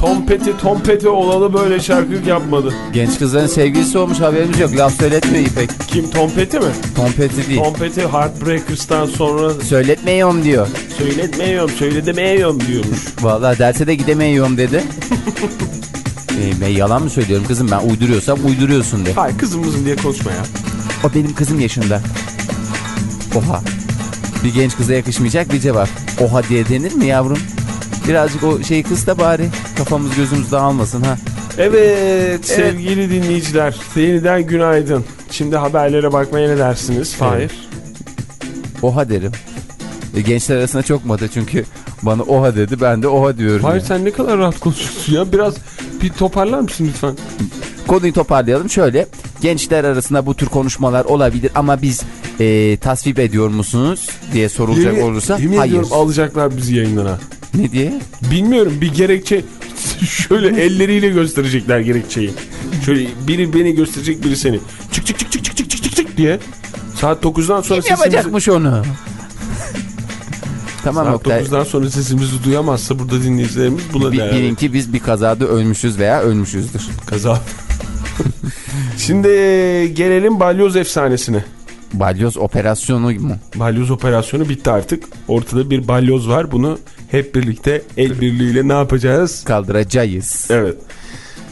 Tompeti tompeti olalı böyle şarkı yapmadı. Genç kızların sevgilisi olmuş haberimiz yok. Laf söyletmiyor İpek. Kim tompeti mi? Tompeti değil. Tompeti Heartbreakers'tan sonra Söyletmiyorum diyor. söyletmiyorum, söyledemiyorum diyormuş. Vallahi derse de gidemiyorum dedi. ben yalan mı söylüyorum kızım ben uyduruyorsam uyduruyorsun de. Hayır kızımızın diye konuşma ya. O benim kızım yaşında. Oha. Bir genç kıza yakışmayacak bir cevap. Oha diye denir mi yavrum? Birazcık o şey kız da bari kafamız gözümüz dağılmasın ha. Evet, sevgili dinleyiciler yeniden günaydın. Şimdi haberlere bakmaya ne dersiniz? Fahir. Oha derim. E, gençler arasında çok moda çünkü bana oha dedi ben de oha diyorum. Fahir ya. sen ne kadar rahat konuşuyorsun ya. Biraz bir toparlar mısın lütfen? Konuyu toparlayalım şöyle. Gençler arasında bu tür konuşmalar olabilir ama biz e, tasvip ediyor musunuz diye sorulacak Yemin- olursa yemin hayır. ediyorum alacaklar bizi yayından ha. Ne diye? Bilmiyorum bir gerekçe şöyle elleriyle gösterecekler gerekçeyi. Şöyle biri beni gösterecek biri seni. Çık çık çık çık çık çık çık çık, çık diye. Saat 9'dan sonra Kim sesimizi... yapacakmış onu? tamam Saat Oktay. 9'dan sonra sesimizi duyamazsa burada dinleyicilerimiz buna bir, değer. Bilin ki biz bir kazada ölmüşüz veya ölmüşüzdür. Kaza. Şimdi gelelim balyoz efsanesine. Balyoz operasyonu mu? Balyoz operasyonu bitti artık. Ortada bir balyoz var. Bunu hep birlikte el birliğiyle ne yapacağız? Kaldıracağız. Evet.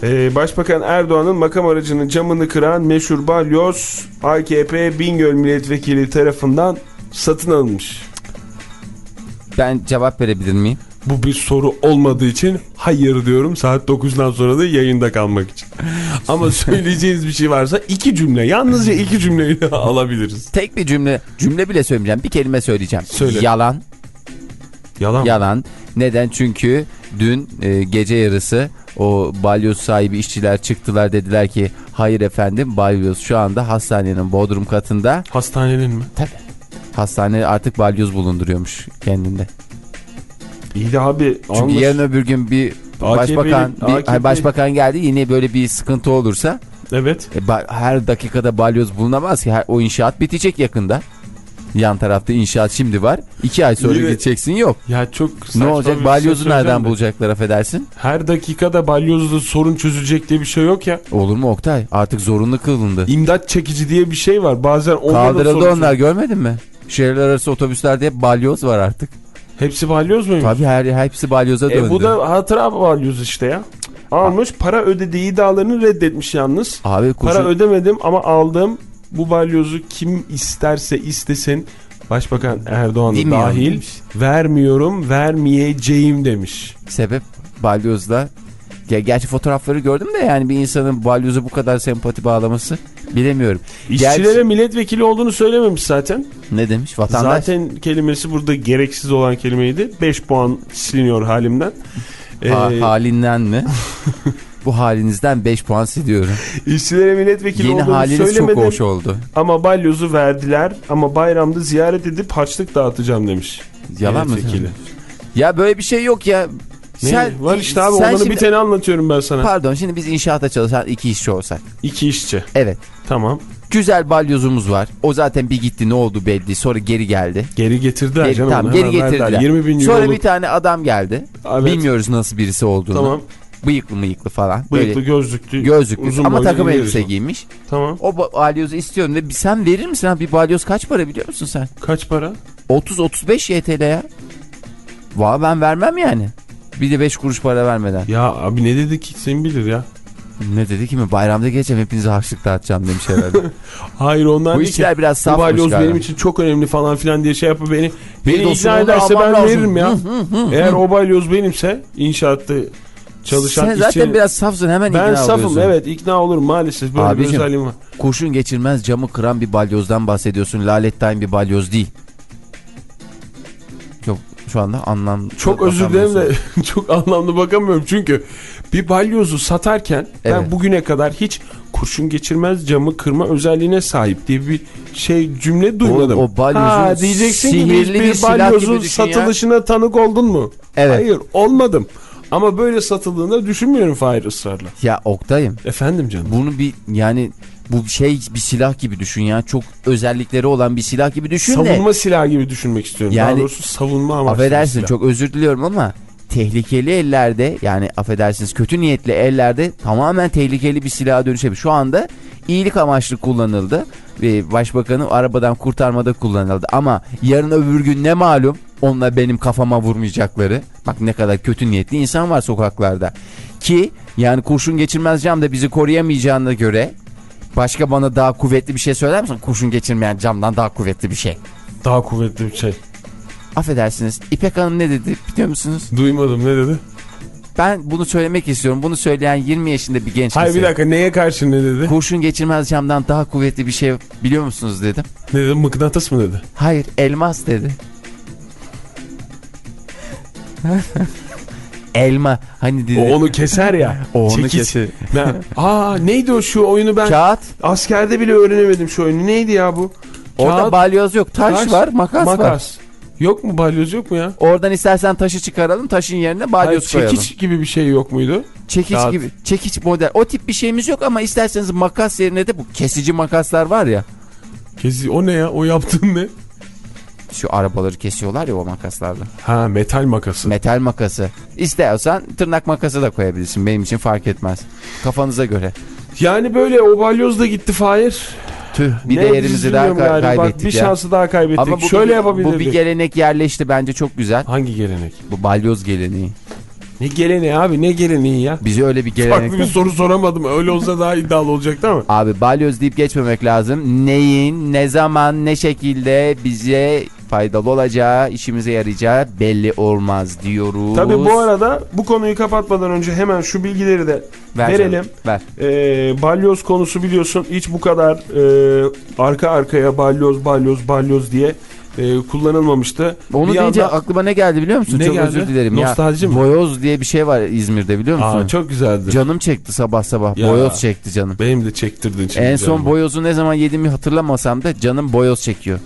Ee, Başbakan Erdoğan'ın makam aracının camını kıran meşhur balyoz AKP Bingöl milletvekili tarafından satın alınmış. Ben cevap verebilir miyim? Bu bir soru olmadığı için hayır diyorum saat 9'dan sonra da yayında kalmak için. Ama söyleyeceğiniz bir şey varsa iki cümle yalnızca iki cümleyle alabiliriz. Tek bir cümle, cümle bile söylemeyeceğim. Bir kelime söyleyeceğim. Söyle. Yalan. Yalan. Yalan. Neden? Çünkü dün e, gece yarısı o balyoz sahibi işçiler çıktılar dediler ki hayır efendim balyoz şu anda hastanenin bodrum katında. Hastanenin mi? Tabii. Hastane artık balyoz bulunduruyormuş kendinde. İyi de abi Çünkü almış. yarın öbür gün bir başbakan bir, AKP başbakan geldi yine böyle bir sıkıntı olursa Evet. e, her dakikada balyoz bulunamaz ki her, o inşaat bitecek yakında. Yan tarafta inşaat şimdi var. iki ay sonra Yine- gideceksin yok. Ya çok Ne olacak şey balyozu söyleyeceğim nereden de. bulacaklar affedersin? Her dakikada balyozla sorun çözülecek diye bir şey yok ya. Olur mu Oktay? Artık zorunlu kılındı. İmdat çekici diye bir şey var. Bazen Kaldırıldı onlar görmedin mi? Şehirler arası otobüslerde hep balyoz var artık. Hepsi balyoz muymuş? Tabii her hepsi balyoza döndü. E bu da hatıra balyoz işte ya. Almış para ödediği iddialarını reddetmiş yalnız. Abi kurşun... Para ödemedim ama aldım. Bu balyozu kim isterse istesin Başbakan Erdoğan Bilmiyorum dahil demiş. vermiyorum vermeyeceğim demiş. Sebep balyozla. Ya, gerçi fotoğrafları gördüm de yani bir insanın balyoza bu kadar sempati bağlaması bilemiyorum. İşçilere Gerçi- milletvekili olduğunu söylememiş zaten. Ne demiş vatandaş? Zaten kelimesi burada gereksiz olan kelimeydi. 5 puan siliniyor halimden. Ha- Ee, halinden mi? bu halinizden 5 puan siliyorum. işçilere milletvekili Yeni olduğunu haliniz çok hoş oldu. Ama balyozu verdiler ama bayramda ziyaret edip harçlık dağıtacağım demiş. Yalan mı? Ya böyle bir şey yok ya. Ne? var işte abi sen şimdi- bir tane anlatıyorum ben sana. Pardon şimdi biz inşaatta çalışan iki işçi olsak. İki işçi. Evet. Tamam. Güzel balyozumuz var. O zaten bir gitti ne oldu belli. Sonra geri geldi. Geri getirdiler Geri, canım. tamam, geri getirdiler. 20 bin Sonra bir tane adam geldi. Evet. Bilmiyoruz nasıl birisi olduğunu. Tamam. Bıyıklı mıyıklı falan. Bıyıklı Böyle gözlüklü. gözlüklü uzun ama takım elbise herif. giymiş. Tamam. O ba- balyozu istiyorum ve sen verir misin abi bir balyoz kaç para biliyor musun sen? Kaç para? 30-35 YTL ya. Valla ben vermem yani. Bir de 5 kuruş para vermeden. Ya abi ne dedi ki sen bilir ya. Ne dedi ki mi? Bayramda geleceğim hepinize harçlık dağıtacağım demiş herhalde. Hayır ondan Bu değil ki. işler biraz Bu safmış balyoz galiba. benim için çok önemli falan filan diye şey yapıp beni beni ikna ederse ben lazım. veririm ya. Eğer o balyoz benimse inşaatta çalışan Sen zaten işçi- biraz safsın hemen ben ikna safım oluyorsun. evet ikna olurum maalesef böyle bir Abicim. özelliğim var. Kurşun geçirmez camı kıran bir balyozdan bahsediyorsun. Lalettayn bir balyoz değil. şu anda anlam. Çok özür dilerim de çok anlamlı bakamıyorum. Çünkü bir balyozu satarken ben Evet. bugüne kadar hiç kurşun geçirmez camı kırma özelliğine sahip diye bir şey cümle duymadım. O- o balyozu ha, diyeceksin ki sihirli bir, bir silah balyozun gibi düşün ya. satılışına tanık oldun mu? Evet. Hayır olmadım. Ama böyle satıldığında düşünmüyorum Fahir ısrarla. Ya Oktay'ım Efendim canım. bunu bir yani bu şey bir silah gibi düşün ya. Çok özellikleri olan bir silah gibi düşün de. savunma silahı gibi düşünmek istiyorum. Yani- Daha doğrusu savunma amaçlı. Affedersin silah. çok özür diliyorum ama tehlikeli ellerde yani affedersiniz kötü niyetli ellerde tamamen tehlikeli bir silaha dönüşebilir. Şu anda iyilik amaçlı kullanıldı ve başbakanı arabadan kurtarmada kullanıldı ama yarın öbür gün ne malum onunla benim kafama vurmayacakları. Bak ne kadar kötü niyetli insan var sokaklarda. Ki yani kurşun geçirmez cam da bizi koruyamayacağına göre başka bana daha kuvvetli bir şey söyler misin? Kurşun geçirmeyen camdan daha kuvvetli bir şey. Daha kuvvetli bir şey. Affedersiniz İpek Hanım ne dedi biliyor musunuz? Duymadım ne dedi? Ben bunu söylemek istiyorum. Bunu söyleyen 20 yaşında bir genç Hayır bir dakika neye karşı ne dedi? Kurşun geçirmez camdan daha kuvvetli bir şey biliyor musunuz dedim. Ne dedi? Mıknatıs mı dedi? Hayır elmas dedi. Elma hani dedi. O onu keser ya. O onu Çekiç. keser. Aa neydi o şu oyunu ben Kağıt. askerde bile öğrenemedim şu oyunu. Neydi ya bu? Orada Kağıt, balyoz yok. Taş, taş, var, makas, var. makas. Yok mu balyoz yok mu ya? Oradan istersen taşı çıkaralım. Taşın yerine Hayır, balyoz koyalım. çekiç gibi bir şey yok muydu? Çekiç Kağıt. gibi. Çekiç model. O tip bir şeyimiz yok ama isterseniz makas yerine de bu kesici makaslar var ya. Kezi o ne ya? O yaptığın ne? Şu arabaları kesiyorlar ya o makaslarla. Ha metal makası. Metal makası. İstiyorsan tırnak makası da koyabilirsin. Benim için fark etmez. Kafanıza göre. yani böyle o balyoz da gitti Fahir. Tüh bir Ne değerimizi daha ka- yani. Bak, kaybettik bir ya. şansı daha kaybettik. Ama bu Şöyle bir, yapabilirdik. bu bir gelenek yerleşti bence çok güzel. Hangi gelenek? Bu balyoz geleneği. Ne geleneği abi ne geleneği ya? Bize öyle bir Farklı bir gelenek. soru soramadım. Öyle olsa daha iddialı olacaktı ama. Abi balyoz deyip geçmemek lazım. Neyin, ne zaman, ne şekilde bize faydalı olacağı, işimize yarayacağı belli olmaz diyoruz. Tabii bu arada bu konuyu kapatmadan önce hemen şu bilgileri de Ver verelim. canım, Ver. Ee, balyoz konusu biliyorsun hiç bu kadar e, arka arkaya balyoz balyoz balyoz diye e, kullanılmamıştı. Onu Bir deyince anda- aklıma ne geldi biliyor musun? Ne Çok geldi? özür dilerim Nostalji ya. mi? Boyoz diye bir şey var İzmir'de biliyor musun? Aa, çok güzeldi. Canım çekti sabah sabah. Ya. Boyoz çekti canım. Benim de çektirdin şimdi En son canımı. boyozu ne zaman yediğimi hatırlamasam da canım boyoz çekiyor.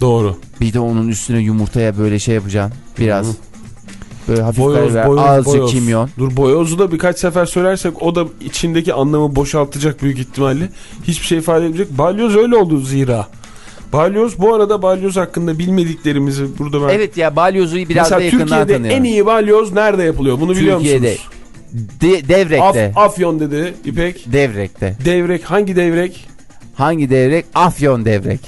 Doğru. Bir de onun üstüne yumurtaya böyle şey yapacağım. Biraz. Hı. Böyle hafif Boyoz, karabiber, boyoz, azıcık boyoz. kimyon. Dur boyozu da birkaç sefer söylersek o da içindeki anlamı boşaltacak büyük ihtimalle. Hiçbir şey ifade etmeyecek. Balyoz öyle oldu zira. Balyoz bu arada balyoz hakkında bilmediklerimizi burada ben... Evet ya balyozu biraz Mesela da yakından Türkiye'de tanıyorum. en iyi balyoz nerede yapılıyor? Bunu biliyor Türkiye'de. musunuz? De- devrekte. Af, Afyon dedi İpek. devrekte. Devrek hangi devrek? Hangi devrek? Afyon devrek.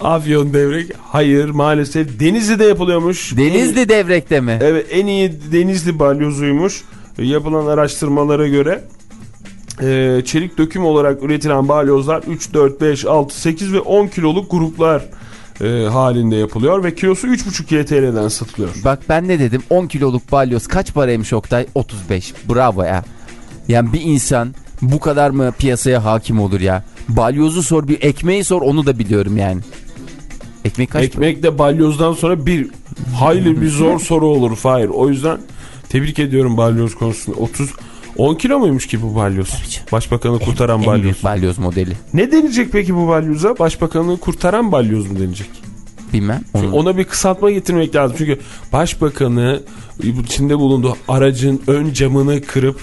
Afyon devrek. Hayır maalesef Denizli'de yapılıyormuş. Denizli devrekte mi? Evet en iyi Denizli balyozuymuş. Yapılan araştırmalara göre e, çelik döküm olarak üretilen balyozlar 3, 4, 5, 6, 8 ve 10 kiloluk gruplar e, halinde yapılıyor ve kilosu 3,5 TL'den satılıyor. Bak ben ne dedim? 10 kiloluk balyoz kaç paraymış Oktay? 35. Bravo ya. Yani bir insan bu kadar mı piyasaya hakim olur ya? Balyozu sor bir ekmeği sor onu da biliyorum yani. Ekmek kaç? Ekmek de balyozdan sonra bir hayli bir zor soru olur Fahir. O yüzden tebrik ediyorum balyoz konusunda. 30 10 kilo muymuş ki bu balyoz? Başbakanı kurtaran en balyoz. büyük balyoz modeli. Ne denilecek peki bu balyoza? Başbakanı kurtaran balyoz mu denilecek? Bilmem. Çünkü Onu- ona bir kısaltma getirmek lazım. Çünkü başbakanı bu içinde bulunduğu aracın ön camını kırıp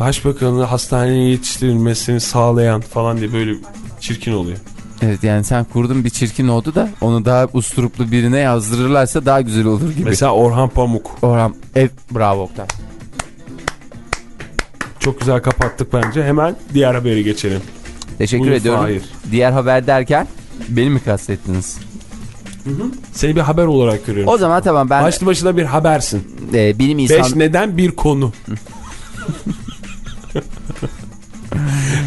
başbakanı hastaneye yetiştirilmesini sağlayan falan diye böyle çirkin oluyor. Evet yani sen kurdun bir çirkin oldu da onu daha usturuplu birine yazdırırlarsa daha güzel olur gibi. Mesela Orhan Pamuk. Orhan ev bravo Oktay. Çok güzel kapattık bence. Hemen diğer habere geçelim. Teşekkür Buyur ediyorum. Fahir. Diğer haber derken beni mi kastettiniz? Seni bir haber olarak görüyorum. O zaman tamam ben Başlı başına bir habersin. e, bilim insan... Beş neden bir konu.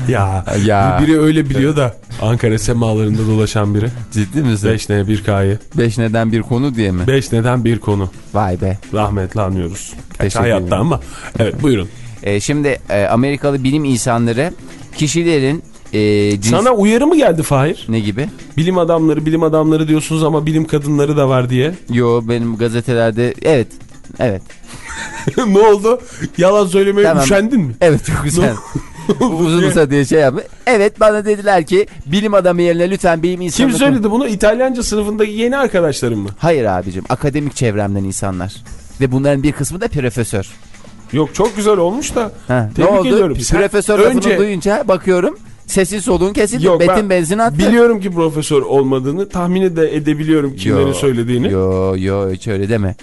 ya, Ya. biri öyle biliyor da Ankara semalarında dolaşan biri. Ciddi misin? Beş ne bir k'yı. Beş neden bir konu diye mi? Beş neden bir konu. Vay be. Rahmetli anıyoruz. Kaç Teşekkür hayatta ama. Evet buyurun. E, şimdi e, Amerikalı bilim insanları kişilerin e, cins... Sana uyarı mı geldi Fahir? Ne gibi? Bilim adamları bilim adamları diyorsunuz ama bilim kadınları da var diye. Yo benim gazetelerde evet evet ne oldu? Yalan söylemeye Tamam. üşendin mi? evet çok güzel. Uzun uza diye şey yapma. Evet bana dediler ki bilim adamı yerine lütfen bilim insanı... Kim söyledi bunu? İtalyanca sınıfındaki yeni arkadaşlarım mı? Hayır abicim akademik çevremden insanlar. Ve bunların bir kısmı da profesör. Yok çok güzel olmuş da. Ha, ne Tebrik oldu? ediyorum. Sen Profesör önce- duyunca bakıyorum sesin soluğun kesildi. Yok, Betin ben benzin attı. Biliyorum ki profesör olmadığını tahmin de edebiliyorum kimlerin Yo, söylediğini. Yo yo hiç öyle deme.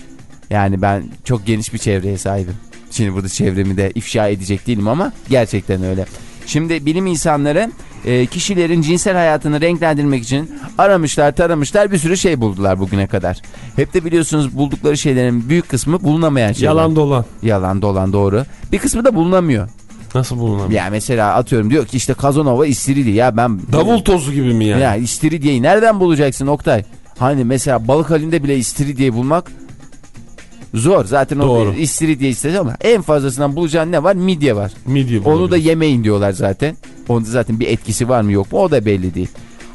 Yani ben çok geniş bir çevreye sahibim. Şimdi burada çevremi de ifşa edecek değilim ama gerçekten öyle. Şimdi bilim insanları e, kişilerin cinsel hayatını renklendirmek için aramışlar taramışlar bir sürü şey buldular bugüne kadar. Hep de biliyorsunuz buldukları şeylerin büyük kısmı bulunamayan şeyler. Yalan dolan. Yalan dolan doğru. Bir kısmı da bulunamıyor. Nasıl bulunamıyor? Ya mesela atıyorum diyor ki işte Kazanova istiridye ya ben... Davul tozu gibi mi yani? Ya istiridyeyi nereden bulacaksın Oktay? Hani mesela balık halinde bile istiridyeyi bulmak zor. Zaten Doğru. o istiridye istedi ama en fazlasından bulacağın ne var? Midye var. Midye Onu da yemeyin diyorlar zaten. Onda zaten bir etkisi var mı yok mu o da belli değil.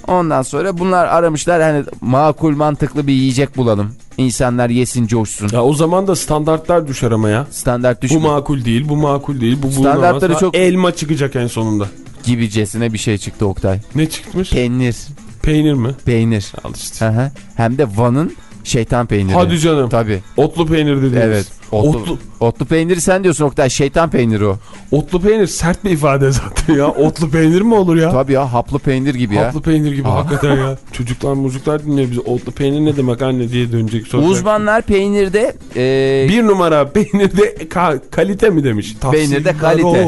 Ondan sonra bunlar aramışlar hani makul mantıklı bir yiyecek bulalım. İnsanlar yesin coşsun. Ya o zaman da standartlar düşer ama ya. Standart Bu düşme makul değil, bu makul değil, bu Standartları çok- Elma çıkacak en sonunda. gibicesine bir şey çıktı Oktay. Ne çıkmış? Peynir. Peynir mi? Peynir. Al işte. Hı hı. Hem de Van'ın şeytan peyniri. Hadi canım. Tabii. Otlu peynir dediğimiz. Evet. Otlu, Otlu, otlu peyniri sen diyorsun Oktay. Şeytan peyniri o. otlu peynir sert bir ifade zaten ya. Otlu peynir mi olur ya? Tabii ya haplı peynir gibi ya. Haplı peynir gibi Aa. hakikaten ya. Çocuklar mucuklar dinliyor bizi. Otlu peynir ne demek anne diye dönecek sonra. Uzmanlar peynirde e, Bir numara peynirde ka- kalite mi demiş? Peynirde Tavsiyeler kalite.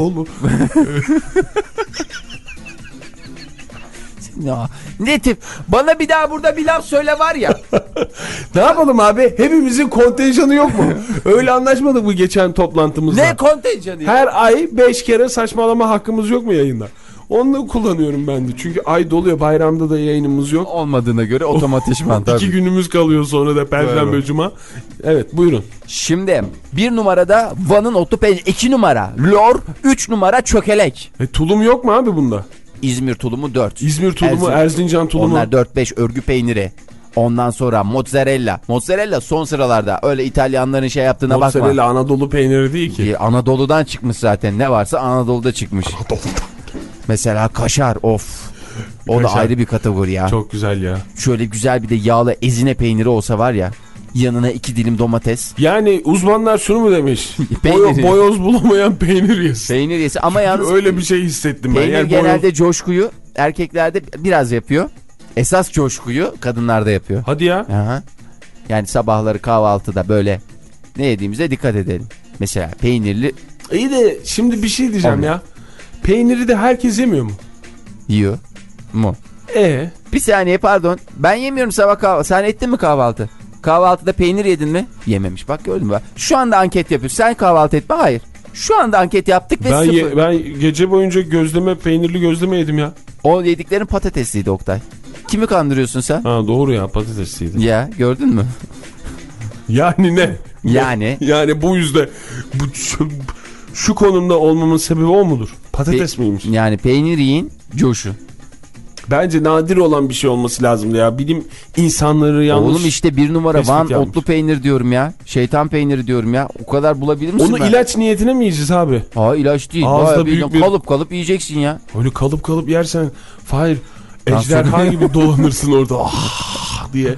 Ya, ne tip? Bana bir daha burada bir laf söyle var ya. Ne yapalım abi? Hepimizin kontenjanı yok mu? Öyle anlaşmadık mı geçen toplantımızda? ne kontenjanı ya? Her ay 5 kere saçmalama hakkımız yok mu yayında? Onu kullanıyorum ben de. Çünkü ay doluyor. Bayramda da yayınımız yok. Olmadığına göre otomatikman İki tabii. günümüz kalıyor sonra da perşembe Doğru. cuma. Evet buyurun. Şimdi bir numarada Van'ın otlu peyniri. iki numara lor. Üç numara çökelek. E, tulum yok mu abi bunda? İzmir tulumu dört. İzmir tulumu, Erzin- Erzincan tulumu. Onlar 4-5 örgü peyniri. Ondan sonra mozzarella. Mozzarella son sıralarda. Öyle İtalyanların şey yaptığına bakma. Mozzarella Anadolu peyniri değil ki. Anadolu'dan çıkmış zaten. Ne varsa Anadolu'da çıkmış. Mesela kaşar of. O da Kaşar. ayrı bir kategori ya. Çok güzel ya. Şöyle güzel bir de yağlı ezine peyniri olsa var ya. Yanına iki dilim domates. Yani uzmanlar şunu mu demiş? Peynir. Boyo- boyoz bulamayan peynir yesin. Peynir yesi ama yalnız Öyle bir şey hissettim ben. peynir Yani genelde boyoz- coşkuyu erkeklerde biraz yapıyor. Esas coşkuyu kadınlarda yapıyor. Hadi ya. Aha. Yani sabahları kahvaltıda böyle ne yediğimize dikkat edelim. Mesela peynirli İyi de şimdi bir şey diyeceğim Olmuyor. ya. Peyniri de herkes yemiyor mu? yiyor mu? E Bir saniye pardon. Ben yemiyorum sabah kahvaltı. Sen ettin mi kahvaltı? Kahvaltıda peynir yedin mi? Yememiş. Bak gördün mü? Şu anda anket yapıyoruz. Sen kahvaltı etme. Hayır. Şu anda anket yaptık ve ben sıfır. ye- ben gece boyunca gözleme peynirli gözleme yedim ya. O yediklerin patatesliydi Oktay. Kimi kandırıyorsun sen? Ha doğru ya patatesliydi. Ya gördün mü? Yani ne? Yani Yani bu yüzde bu şu, şu konumda olmamın sebebi o mudur? Patates Pe- miymiş? yani peynir yiyin coşun. Bence nadir olan bir şey olması lazımdı ya. Bilim insanları yanlış. Oğlum işte bir numara Van yapmış. otlu peynir diyorum ya. Şeytan peyniri diyorum ya. O kadar bulabilir misin Onu ben? ilaç niyetine mi yiyeceğiz abi? Ha ilaç değil. Ağızda büyük bir- Kalıp kalıp yiyeceksin ya. Öyle kalıp kalıp yersen Tansiyon- ejderha gibi dolanırsın orada ah diye.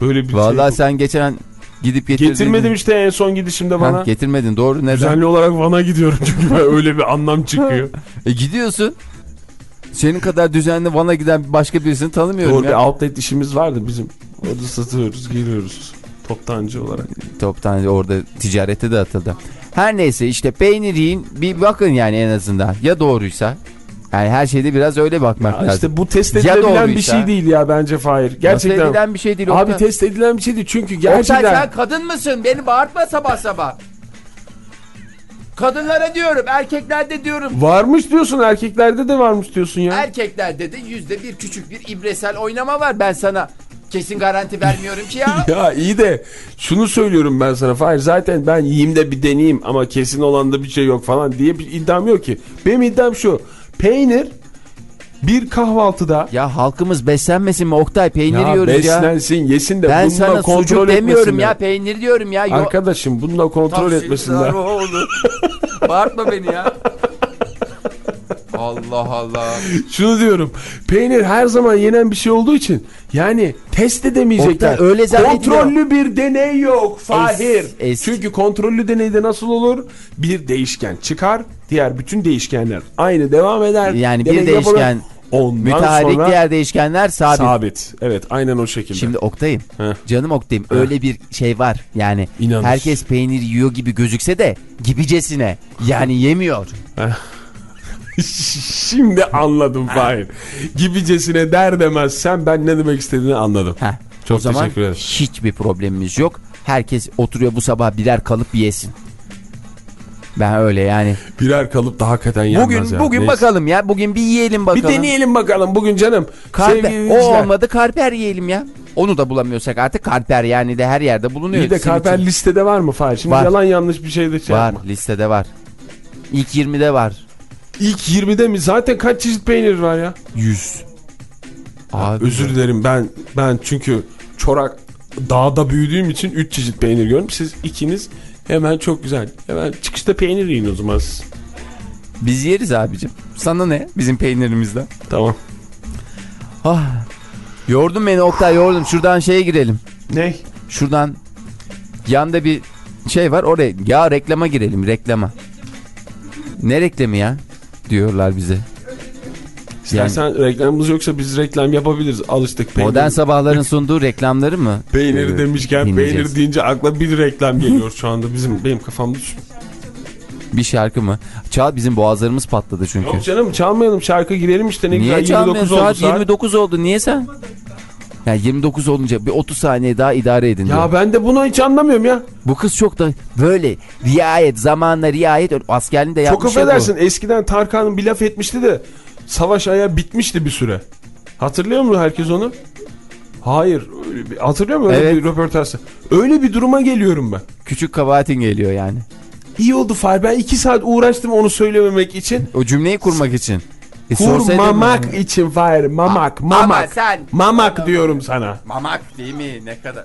Böyle bir Vallahi şey. sen geçen gidip getirdin. Getirmedim işte en son gidişimde Ha, bana. getirmedin doğru neden? Düzenli olarak Van'a gidiyorum çünkü öyle bir anlam çıkıyor. E gidiyorsun. Senin kadar düzenli Van'a giden başka birisini tanımıyorum Doğru ya. bir outlet işimiz vardı bizim. Orada satıyoruz, geliyoruz. Toptancı olarak. Toptan orada ticarete de atıldı. Her neyse işte peynir yiyin bir bakın yani en azından. Ya doğruysa. Yani her şeyde biraz öyle bakmak Ya lazım. işte bu test Ya edilebilen bir şey değil ya bence Fahir. Nasıl Gerçekten. edilen bir şey değil. Abi Oktay. test edilen bir şey değil çünkü Oktay gerçekten. sen kadın mısın? Beni bağırtma sabah sabah. Kadınlara diyorum, erkeklerde diyorum. Varmış diyorsun erkeklerde de varmış diyorsun ya. Erkeklerde de yüzde bir küçük bir ibresel oynama var. Ben sana kesin garanti vermiyorum ki ya. Ya iyi de şunu söylüyorum ben sana Fahir zaten ben yiyeyim de bir deneyeyim ama kesin olan da bir şey yok falan diye bir iddiam yok ki. Benim iddiam şu peynir bir kahvaltıda Ya halkımız beslenmesin mi Oktay? Peynir ya yiyoruz ya. beslensin yesin de Ben bununla sana kontrol sucuk demiyorum etmesinler. ya peynir diyorum ya. Arkadaşım bununla kontrol etmesinler. Bağırtma beni ya. Allah Allah. Şunu diyorum. Peynir her zaman yenen bir şey olduğu için yani test edemeyecekler. Oktay, öyle. Kontrollü bir deney yok Fahir. es- Çünkü kontrollü deneyde nasıl olur? Bir değişken çıkar. Diğer bütün değişkenler aynı devam eder. Yani bir Deney yapılır. değişken Ondan Müteharrik sonra diğer değişkenler sabit. sabit. Evet aynen o şekilde. Şimdi Oktay'ım. Heh. Canım Oktay'ım öyle bir şey var. Yani İnanır. herkes peynir yiyor gibi gözükse de gibicesine. Yani yemiyor. Şimdi anladım Fahir. Gibicesine der demez sen ben ne demek istediğini anladım. Heh. Çok o zaman teşekkür ederim. hiçbir problemimiz yok. Herkes oturuyor bu sabah birer kalıp yesin. Ben öyle yani. Birer kalıp da hakikaten yenmez Bugün ya. bugün Neyse. bakalım ya. Bugün bir yiyelim Bir bakalım. deneyelim bakalım bugün canım. Karper. O olmadı karper yiyelim ya. Onu da bulamıyorsak artık karper yani de her yerde bulunuyor. İyi de karper listede var mı Fahir? Şimdi Var. yalan yanlış bir şey de şey Var yapma. listede var. İlk 20'de var. İlk 20'de mi? Zaten kaç çeşit peynir var ya? 100. Abi Özür dilerim ben ben çünkü çorak dağda büyüdüğüm için 3 çeşit peynir gördüm. Siz ikiniz hemen çok güzel. Hemen çıkışta peynir yiyin o zaman siz. Biz yeriz abicim. Sana ne bizim peynirimizden? Tamam. Ah. Yordun beni Oktay yordun. Şuradan şeye girelim. Ne? Şuradan yanda bir şey var oraya. Ya reklama girelim reklama. Ne reklamı ya? Diyorlar bize. İstersen reklamımız yoksa biz reklam yapabiliriz. Alıştık peynir. Modern sabahların sunduğu reklamları mı? Peyniri Ee, demişken dinleyeceğiz? peynir deyince akla bir reklam geliyor şu anda bizim benim kafamda. Bir şarkı mı? Çal bizim boğazlarımız patladı çünkü. Yok canım çalmayalım şarkı girelim işte ne Niye güzel 29 çalmıyorsun? oldu saat. 29 oldu. Niye sen? Ya 29 olunca bir 30 saniye daha idare edin. Ya ben de bunu hiç anlamıyorum ya. Bu kız çok da böyle riayet, zamanla riayet askerliğinde Çok yapmış ya bu. affedersin eskiden Tarkan'ın bir laf etmişti de savaş aya bitmişti bir süre. Hatırlıyor mu herkes onu? Hayır. öyle bir- Hatırlıyor musun öyle Evet. bir röportajda? Öyle bir duruma geliyorum ben. Küçük kabahatin geliyor yani. İyi oldu Fahir. Ben iki saat uğraştım onu söylememek için. O cümleyi kurmak için. E, Kurmamak için Fahir. Mamak. Ama Mamak. sen- Mamak diyorum sana. Mamak değil mi? Ne kadar?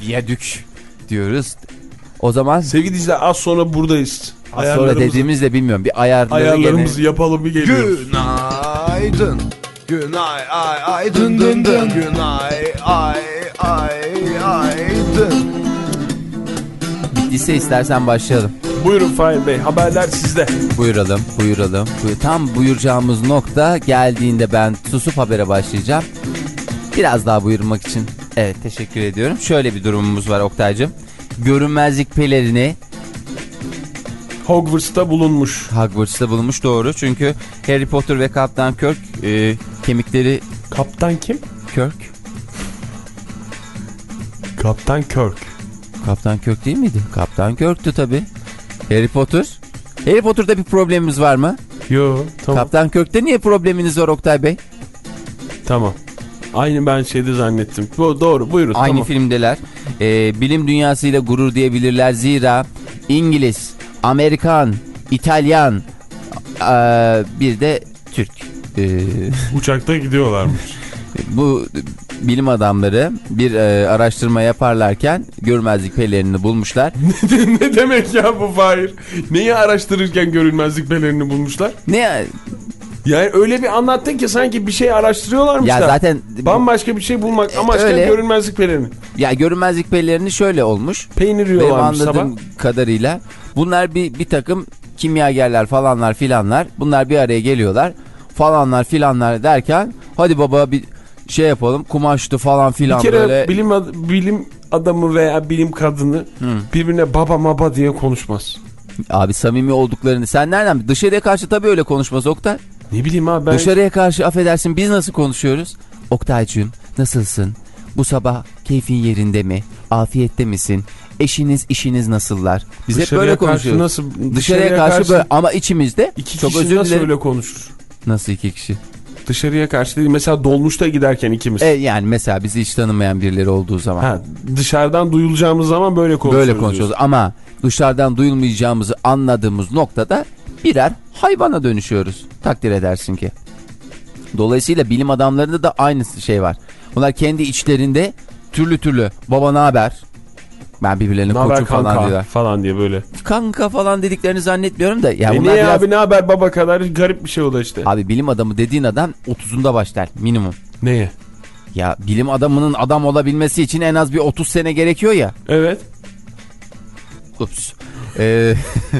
Viyadük diyoruz. O zaman Sevgili dinleyiciler az sonra buradayız. az sonra dediğimizde bilmiyorum. Bir ayarları ayarlarımızı gene- yapalım bir geliyoruz. Günaydın. Günay ay ay dın dın dın. Günay ay ay ay dın. Bittiyse istersen başlayalım. Buyurun Fahir Bey haberler sizde. Buyuralım, buyuralım. Buyur- Tam buyuracağımız nokta geldiğinde ben susup habere başlayacağım. Biraz daha buyurmak için evet teşekkür ediyorum. Şöyle bir durumumuz var Oktay'cığım. Görünmezlik pelerini Hogwarts'ta bulunmuş. Hogwarts'ta bulunmuş doğru. Çünkü Harry Potter ve Kaptan Kirk e, kemikleri Kaptan kim? Kirk. Kaptan Kirk. Kaptan Kirk değil miydi? Kaptan Kirk'tü tabi. Harry Potter. Harry Potter'da bir problemimiz var mı? Yo tamam. Kaptan Kirk'te niye probleminiz var Oktay Bey? tamam. Aynı ben şeyde zannettim. Bu doğru buyurun. Aynı tamam. filmdeler. Ee, bilim dünyasıyla gurur diyebilirler. Zira İngiliz, Amerikan, İtalyan, eee, bir de Türk. Ee, Uçakta gidiyorlarmış. bu bilim adamları bir e, araştırma yaparlarken görmezlik pelerini bulmuşlar. ne demek ya bu Fahir? Neyi araştırırken görünmezlik pelerini bulmuşlar? Ne Yani öyle bir anlattın ki sanki bir şey araştırıyorlarmış ya da. zaten Bambaşka bir şey bulmak amaçlı öyle. görünmezlik pelerini. ya görünmezlik pelerini şöyle olmuş. Peynir yiyorlarmış sabah. anladığım kadarıyla bunlar bir bir takım kimyagerler falanlar filanlar bunlar bir araya geliyorlar falanlar filanlar derken hadi baba bir şey yapalım kumaştı falan Bir filan kere böyle. bilim, ad- bilim adamı veya bilim kadını birbirine baba maba diye konuşmaz. abi samimi olduklarını sen nereden dışarıya karşı tabii öyle konuşmaz Oktay. Ne bileyim abi ben dışarıya karşı affedersin biz nasıl konuşuyoruz? Oktaycığım nasılsın? Bu sabah keyfin yerinde mi? Afiyette misin? Eşiniz işiniz nasıllar? Biz hep dışarıya böyle karşı konuşuyoruz. nasıl dışarıya, karşı, böyle ama içimizde iki çok kişi özür nasıl dilerim. öyle konuşur? nasıl iki kişi Dışarıya karşı değil mesela dolmuşta giderken ikimiz. E, yani mesela bizi hiç tanımayan birileri olduğu zaman Ha, dışarıdan duyulacağımız zaman böyle konuşuyoruz. böyle konuşuyoruz ama dışarıdan duyulmayacağımızı anladığımız noktada birer hayvana dönüşüyoruz. Takdir edersin ki. Dolayısıyla bilim adamlarında da aynı şey var. Bunlar kendi içlerinde türlü türlü baba ne haber? Ben birbirlerine Ne haber koçum falan kanka diyorlar. falan diye böyle. Kanka falan dediklerini zannetmiyorum da. Ya E niye biraz... abi ne haber baba kadar garip bir şey işte. Abi bilim adamı dediğin adam 30'unda başlar minimum. Neye? Ya bilim adamının adam olabilmesi için en az bir 30 sene gerekiyor ya. Evet. Ups. Ee,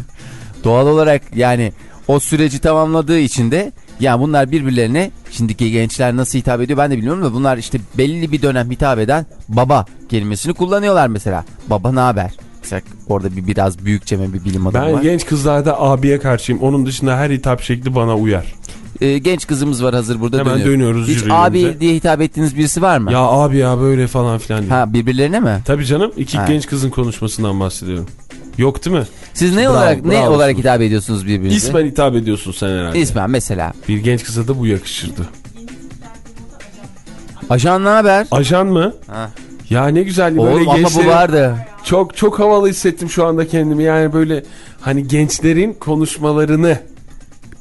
doğal olarak yani o süreci tamamladığı için de ya bunlar birbirlerine şimdiki gençler nasıl hitap ediyor ben de bilmiyorum da bunlar işte belli bir dönem hitap eden baba kelimesini kullanıyorlar mesela. Baba ne haber? Mesela orada bir biraz büyükçeme bir bilim adamı Ben var. genç kızlarda abiye karşıyım. Onun dışında her hitap şekli bana uyar. Ee, genç kızımız var hazır burada Hemen dönüyoruz. dönüyoruz Hiç abi önünde. diye hitap ettiğiniz birisi var mı? Ya abi ya böyle falan filan diye. Ha birbirlerine mi? Tabii canım iki Ha. genç kızın konuşmasından bahsediyorum. Yok değil mi? Siz ne Bravo, olarak ne bravo. olarak hitap ediyorsunuz birbirinize? İsmen hitap ediyorsun sen herhalde. İsmen mesela. Bir genç kıza da bu yakışırdı. Ajan ne haber? Ajan mı? Ha. Ya ne güzel böyle Oğlum ama bu gençlerin... vardı. Çok çok havalı hissettim şu anda kendimi. Yani böyle hani gençlerin konuşmalarını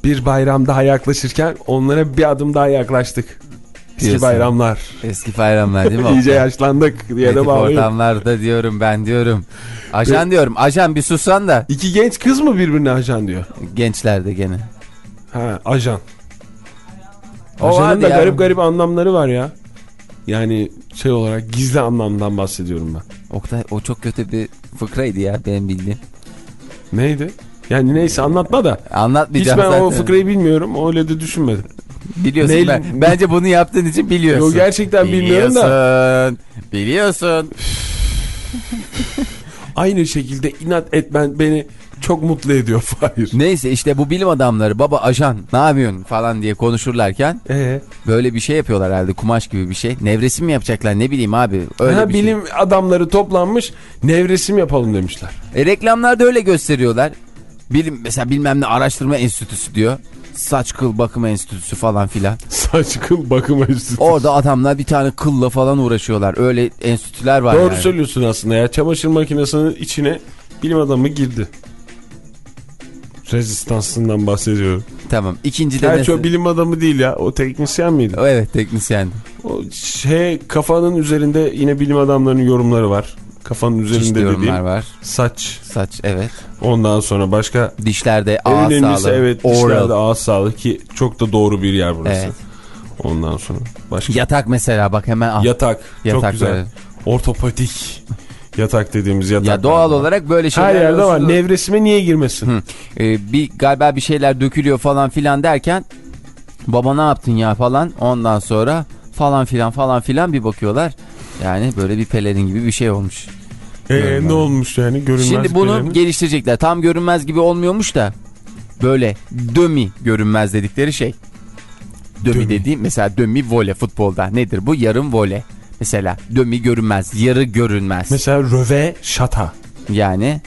bir bayram daha yaklaşırken onlara bir adım daha yaklaştık. Eski Diyorsun. bayramlar. Eski bayramlar değil mi? İyice yaşlandık diye de Eski bağlayayım. ortamlarda diyorum ben diyorum. Ajan diyorum. Ajan bir sussan da. İki genç kız mı birbirine ajan diyor? Gençlerde gene. Ha ajan. O Ajanın da ya. garip garip anlamları var ya. Yani şey olarak gizli anlamdan bahsediyorum ben. Oktay o çok kötü bir fıkraydı ya benim bildiğim. Neydi? Yani neyse anlatma da. Hiç Anlatmayacağım ben zaten. o fıkrayı bilmiyorum. Öyle de düşünmedim. Biliyorsun Neyle- ben. Bence bunu yaptığın için biliyorsun. Yo, gerçekten bilmiyorum da. Biliyorsun. Aynı şekilde inat etmen beni çok mutlu ediyor Fahir. Neyse işte bu bilim adamları baba ajan ne yapıyorsun falan diye konuşurlarken Ee, böyle bir şey yapıyorlar herhalde kumaş gibi bir şey. Nevresim mi yapacaklar ne bileyim abi. Öyle ha, bir şey. bilim adamları toplanmış nevresim yapalım demişler. E, reklamlarda öyle gösteriyorlar. Bilim mesela bilmem ne araştırma enstitüsü diyor. Saç kıl bakım enstitüsü falan filan. Saç kıl bakım enstitüsü. Orada adamlar bir tane kılla falan uğraşıyorlar. Öyle enstitüler var Doğru yani. söylüyorsun aslında ya. Çamaşır makinesinin içine bilim adamı girdi. Rezistansından bahsediyorum. Tamam. İkinci de Gerçi o bilim adamı değil ya. O teknisyen miydi? Evet teknisyen. O şey kafanın üzerinde yine bilim adamlarının yorumları var. Kafanın üzerinde Çeşitli dediğim var. saç. Saç evet. Ondan sonra başka Dişlerde en ağız önemlisi sağlığı. evet oral. dişlerde ağız sağlığı ki çok da doğru bir yer burası. Evet. Ondan sonra başka Yatak mesela bak hemen al. yatak, Yatak çok güzel. böyle. Ortopedik yatak dediğimiz yatak. Ya doğal var. olarak böyle şeyler her yerde var. olsun. Nevresime niye girmesin? Hı. Ee, bir galiba bir şeyler dökülüyor falan filan derken baba ne yaptın ya falan ondan sonra falan filan falan filan bir bakıyorlar. Yani böyle bir pelerin gibi bir şey olmuş. Ee, ne olmuş yani görünmez Şimdi bunu pelerin? geliştirecekler. Tam görünmez gibi olmuyormuş da böyle dömi görünmez dedikleri şey. Dömi, Dömi. dediğim mesela dömi vole futbolda. Nedir bu? Yarım vole. Mesela dömi görünmez, yarı görünmez. Mesela röve şata. yani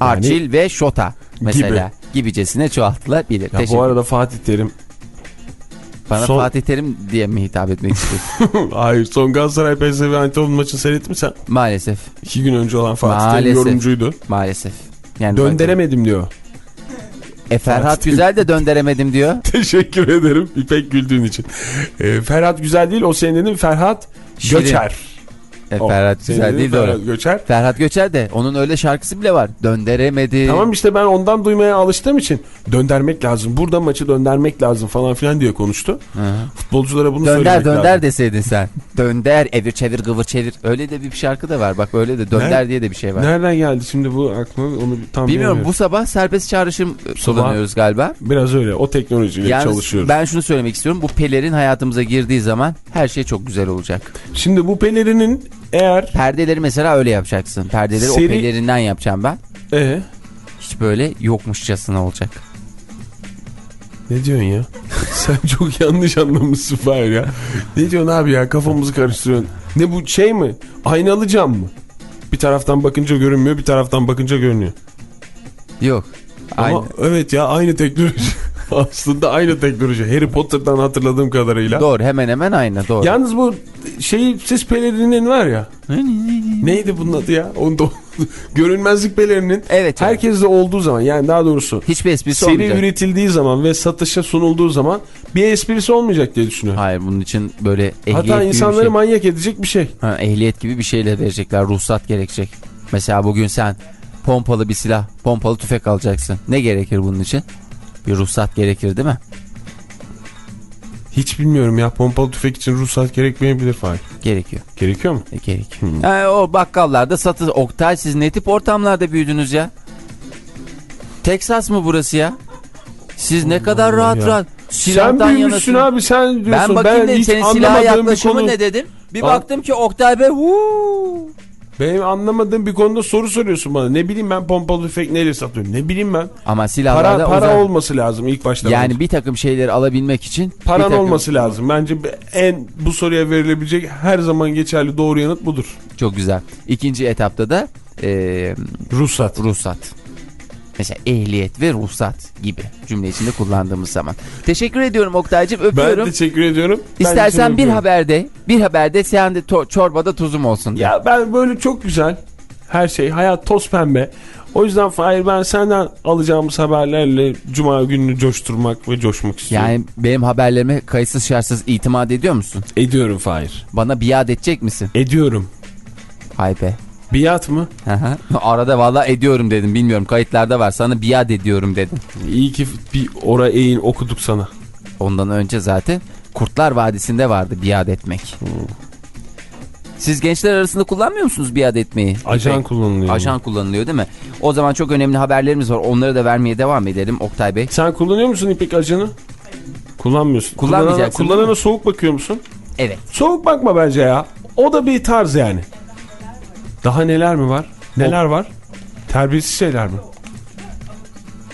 arçil ve şota mesela gibicesine çoğalttılar bilir. Ya Teşekkür- bu arada Fatih Terim Bana son- Fatih Terim diye mi hitap etmek istiyorsun? Hayır son Galatasaray PSV Eindhoven maçını seyrettin mi sen? maalesef. İki gün önce olan Fatih Terim Maalesef. yorumcuydu. Maalesef. Yani Döndüremedim diyor. E, Ferhat Fatih Terim. Güzel de döndüremedim diyor. Teşekkür ederim İpek güldüğün için. Ee, Ferhat Güzel değil o senin dediğin Ferhat Şirin. Göçer. E, O, Ferhat senin Güzel değil doğru. Ferhat Göçer. Ferhat Göçer de onun öyle şarkısı bile var. Döndüremedi. Tamam işte ben ondan duymaya alıştığım için döndermek lazım. Burada maçı döndermek lazım falan filan diye konuştu. Hı. Futbolculara bunu Dönder söylemek dönder lazım. deseydin sen. Dönder evir çevir gıvır çevir. Öyle de bir şarkı da var. Bak öyle de dönder Nerede- diye de bir şey var. Nereden geldi şimdi bu aklıma onu tam bilmiyorum. bu sabah serbest çağrışım Sabah- kullanıyoruz galiba. Biraz öyle o teknolojiyle Yalnız çalışıyoruz. ben şunu söylemek istiyorum. Bu pelerin hayatımıza girdiği zaman her şey çok güzel olacak. Şimdi bu pelerinin eğer Perdeleri mesela öyle yapacaksın. Perdeleri o Seri- pelerinden yapacağım ben. e, Hiç böyle yokmuşçasına olacak. ne diyorsun ya? Sen çok yanlış anlamışsın Fahir ya. Ne diyorsun abi ya kafamızı karıştırıyorsun. Ne bu şey mi? Aynalı cam mı? Bir taraftan bakınca görünmüyor bir taraftan bakınca görünüyor. Yok. Ama Aynı. evet ya aynı teknoloji. Aslında aynı teknoloji. Harry Potter'dan hatırladığım kadarıyla. Doğru hemen hemen aynı doğru. Yalnız bu şey sis pelerinin var ya. Neydi bunun adı ya? Onu da görünmezlik pelerinin Evet. herkeste olduğu zaman yani daha doğrusu Hiçbir esprisi seri olmayacak. üretildiği zaman ve satışa sunulduğu zaman bir esprisi olmayacak diye düşünüyorum. Hayır bunun için böyle ehliyet Hatta gibi insanları bir şey. manyak edecek bir şey. Ha, ehliyet gibi bir şeyle verecekler. Ruhsat gerekecek. Mesela bugün sen pompalı bir silah, pompalı tüfek alacaksın. Ne gerekir bunun için? Bir ruhsat gerekir değil mi? Hiç bilmiyorum ya pompalı tüfek için ruhsat gerekmeyebilir falan. Gerekiyor. Gerekiyor mu? E, gerekiyor. Ha, o bakkallarda satı. Oktay siz ne tip ortamlarda büyüdünüz ya? Texas mı burası ya? Siz ne kadar rahat ya. rahat Sen silahtan büyümüşsün yanasın. abi sen diyorsun. Ben bakayım dedim hiç senin bir yaklaşımı konu. ne dedim? Bir Aa. baktım ki Oktay Bey huu. Benim anlamadığım bir konuda soru soruyorsun bana. Ne bileyim ben pompalı tüfek nereye satıyorum? Ne bileyim ben. Ama silahlarda Para para uzak- olması lazım ilk başta. Yani bence. bir takım şeyleri alabilmek için paran takım- olması lazım. Bence en bu soruya verilebilecek her zaman geçerli doğru yanıt budur. Çok güzel. İkinci etapta da e, Ruhsat. ruhsat. Mesela ehliyet ve ruhsat gibi cümle içinde kullandığımız zaman. Teşekkür ediyorum Oktay'cığım Ben öpüyorum. teşekkür ediyorum. Ben İstersen bir haberde bir haberde sen de to- çorbada tuzum olsun. Ya ben böyle çok güzel. Her şey hayat toz pembe. O yüzden Fahir ben senden alacağımız haberlerle cuma gününü coşturmak ve coşmak istiyorum. Yani benim haberlerime kayıtsız şartsız itimat ediyor musun? ediyorum Fahir. Bana biat edecek misin? Ediyorum. Hay be. Biat mı? Arada valla ediyorum dedim. Bilmiyorum kayıtlarda var. Sana biat ediyorum dedim. İyi ki bir ora eğin okuduk sana. Ondan önce zaten Kurtlar Vadisi'nde vardı biat etmek. Siz gençler arasında kullanmıyor musunuz biat etmeyi? Ajan İpek? kullanılıyor. Ajan kullanılıyor değil mi? O zaman çok önemli haberlerimiz var. Onları da vermeye devam edelim Oktay Bey. Sen kullanıyor musun İpek ajanı? Kullanmıyorsun. Kullanmayacaksın, Kullanana, kullanana soğuk bakıyor musun? Evet. Soğuk bakma bence ya. O da bir tarz yani. Daha neler mi var? Neler var? Terbiyesiz şeyler mi?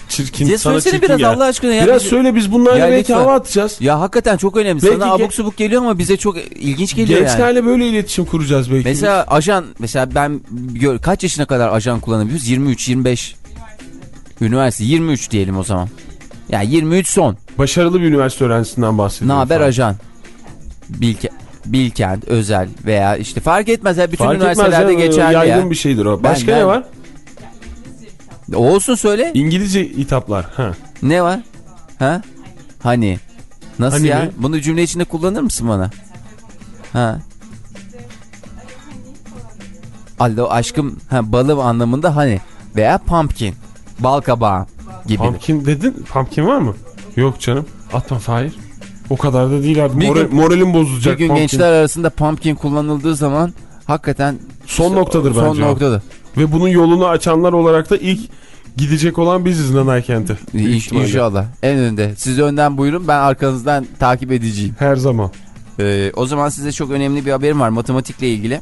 Çirkin, Bize sana çirkin biraz gel. Allah aşkına ya. Biraz söyle biz bunlarla Ya belki hava atacağız. Ya hakikaten çok önemli. Belki Sana abuk subuk geliyor ama bize çok ilginç geliyor yani. Gençlerle böyle iletişim kuracağız belki. Mesela ajan mesela ben kaç yaşına kadar ajan kullanabiliyoruz? 23 25. Üniversite 23 diyelim o zaman. Ya 23 son. Başarılı bir üniversite öğrencisinden haber falan. ajan? Bilke, Bilkent, Özel veya işte fark etmez. ya bütün Fark etmez üniversitelerde ya, geçerli yaygın ya. bir şeydir o. Ben- Başka ben- ne var? Olsun söyle. İngilizce hitaplar. Ha. Ne var? Ha? Hani? Nasıl Hani ya? mi? Bunu cümle içinde kullanır mısın bana? Ha? Alo aşkım ha, balım anlamında hani veya pumpkin bal kabağı gibi. Pumpkin dedin. Pumpkin var mı? Yok canım. Atma Fahir. O kadar da değil abi. Bir Moral, gün- moralim Bir bozulacak. gün pumpkin. gençler arasında pumpkin kullanıldığı zaman hakikaten Son noktadır son bence o. noktadır. Ve bunun yolunu açanlar olarak da ilk gidecek olan biziz Nanay kenti. İhtimalle. inşallah. En önde. Siz önden buyurun ben arkanızdan takip edeceğim. Her zaman. Ee, o zaman size çok önemli bir haberim var matematikle ilgili.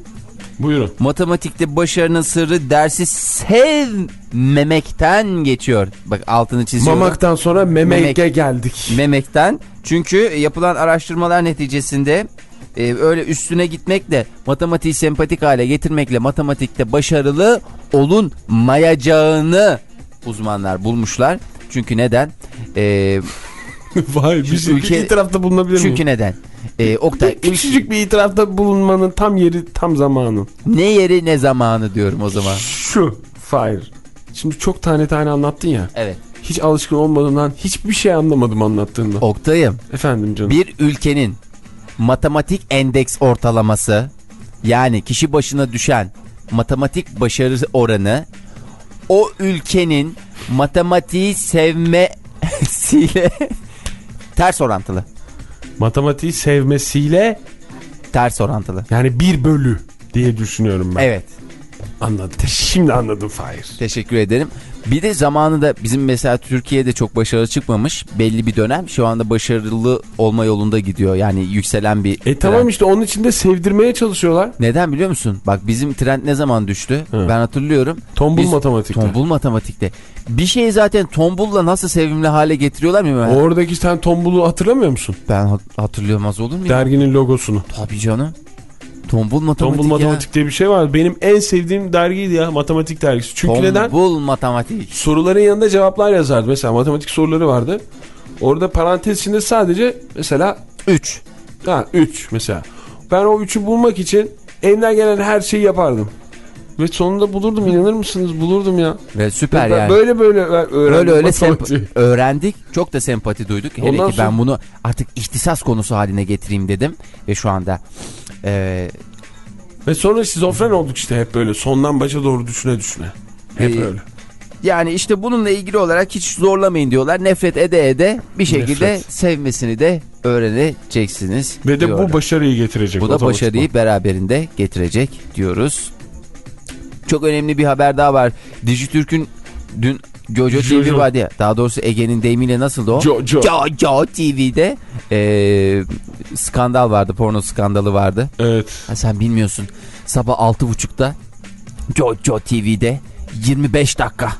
Buyurun. Matematikte başarının sırrı dersi sevmemekten geçiyor. Bak altını çiziyorum. Mamak'tan sonra Memek'e Memek. geldik. Memekten. Çünkü yapılan araştırmalar neticesinde e, öyle üstüne gitmekle matematiği sempatik hale getirmekle matematikte başarılı olunmayacağını uzmanlar bulmuşlar. Çünkü neden? E, Vay bir, şey, ülke- bir itirafta bulunabilir miyim? çünkü neden? E, Oktay Küçücük bir itirafta bulunmanın tam yeri tam zamanı. ne yeri ne zamanı diyorum o zaman. Şu Fire. Şimdi çok tane tane anlattın ya. Evet. Hiç alışkın olmadığımdan hiçbir şey anlamadım anlattığında. Oktay'ım Efendim canım. bir ülkenin matematik endeks ortalaması yani kişi başına düşen matematik başarı oranı o ülkenin matematiği sevmesiyle ters orantılı. Matematiği sevmesiyle Ters orantılı. yani bir bölü diye düşünüyorum ben. Evet. Anladım. Şimdi anladım Fahir. Teşekkür ederim. Bir de zamanında bizim mesela Türkiye'de çok başarılı çıkmamış belli bir dönem şu anda başarılı olma yolunda gidiyor. Yani yükselen bir E tamam trend. işte onun için de sevdirmeye çalışıyorlar. Neden biliyor musun? Bak bizim trend ne zaman düştü? Hı. Ben hatırlıyorum. Tombul Biz- matematikte. Tombul matematikte. Bir şeyi zaten tombulla nasıl sevimli hale getiriyorlar mı? Oradaki sen tombulu hatırlamıyor musun? ben hat- hatırlıyorum az olur mu? ya? Derginin logosunu. Tabii canım. Tombul matematik Tombul ya. matematik diye bir şey var. Benim en sevdiğim dergiydi ya matematik dergisi. Çünkü neden? Tombul matematik. Soruların yanında cevaplar yazardı. Mesela matematik soruları vardı. Orada parantez içinde sadece mesela 3. ha 3 mesela. Ben o 3'ü bulmak için elimden gelen her şeyi yapardım. Ve sonunda bulurdum inanır mısınız bulurdum ya. Ve süper Ben yani. Böyle böyle öğrendim. Öyle öyle öğrendik. Çok da sempati duyduk. Hele Ondan ki ben sonra- bunu artık ihtisas konusu haline getireyim dedim. Ve şu anda e, Ve sonra şizofren olduk işte hep böyle sondan başa doğru düşüne düşüne. Hep Ee, öyle. yani işte bununla ilgili olarak hiç zorlamayın diyorlar. Nefret ede ede bir şekilde Nefret. sevmesini de öğreneceksiniz. Ve de diyorlar. bu başarıyı getirecek. Bu da otomatikman. başarıyı beraberinde getirecek diyoruz. Çok önemli bir haber daha var. Dijitürk'ün dün Jojo TV Jojo. vardı ya. Daha doğrusu Ege'nin deyimiyle nasıldı o? Jojo. Jojo TV'de eee, skandal vardı. Porno skandalı vardı. Evet. Ha, sen bilmiyorsun. Sabah 6.30'da Jojo TV'de 25 dakika.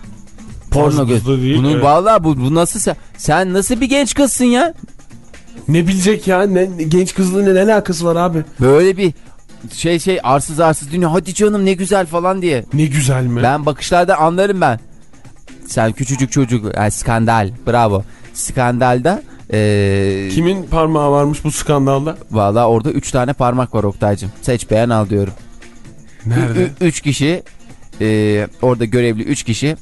Porno göz. Bunun evet. vallahi bu, bu nasıl sen, sen nasıl bir genç kızsın ya? Ne bilecek ya? Ne, genç kızla ne alakası var abi? Böyle bir şey şey arsız arsız dünya hadi canım ne güzel falan diye. Ne güzel mi? Ben bakışlarda anlarım ben. Sen küçücük çocuk yani skandal bravo. Skandalda eee Kimin parmağı varmış bu skandalda? valla orada 3 tane parmak var Oktay'cım. Seç beğen al diyorum. Nerede? 3 kişi eee, orada görevli 3 kişi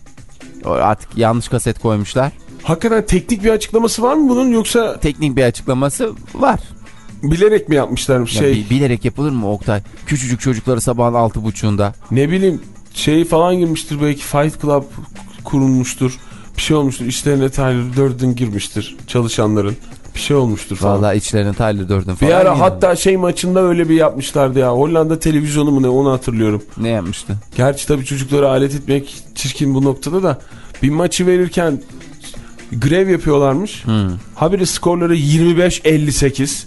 artık yanlış kaset koymuşlar. Hakikaten teknik bir açıklaması var mı bunun yoksa Teknik bir açıklaması var. bilerek mi yapmışlar Ya şey? bi- bilerek yapılır mı Oktay? Küçücük çocukları sabahın altı buçuğunda. Ne bileyim şey falan girmiştir belki Fight Club kurulmuştur. Bir şey olmuştur. İşlerine Tyler Durden girmiştir çalışanların. Bir şey olmuştur falan. Valla içlerine Tyler Durden falan. bir ara girdi. hatta şey maçında öyle bir yapmışlardı ya. Hollanda televizyonu mu ne onu hatırlıyorum. Ne yapmıştı? Gerçi tabii çocukları alet etmek çirkin bu noktada da bir maçı verirken grev yapıyorlarmış. Hmm. Habire skorları 25-58,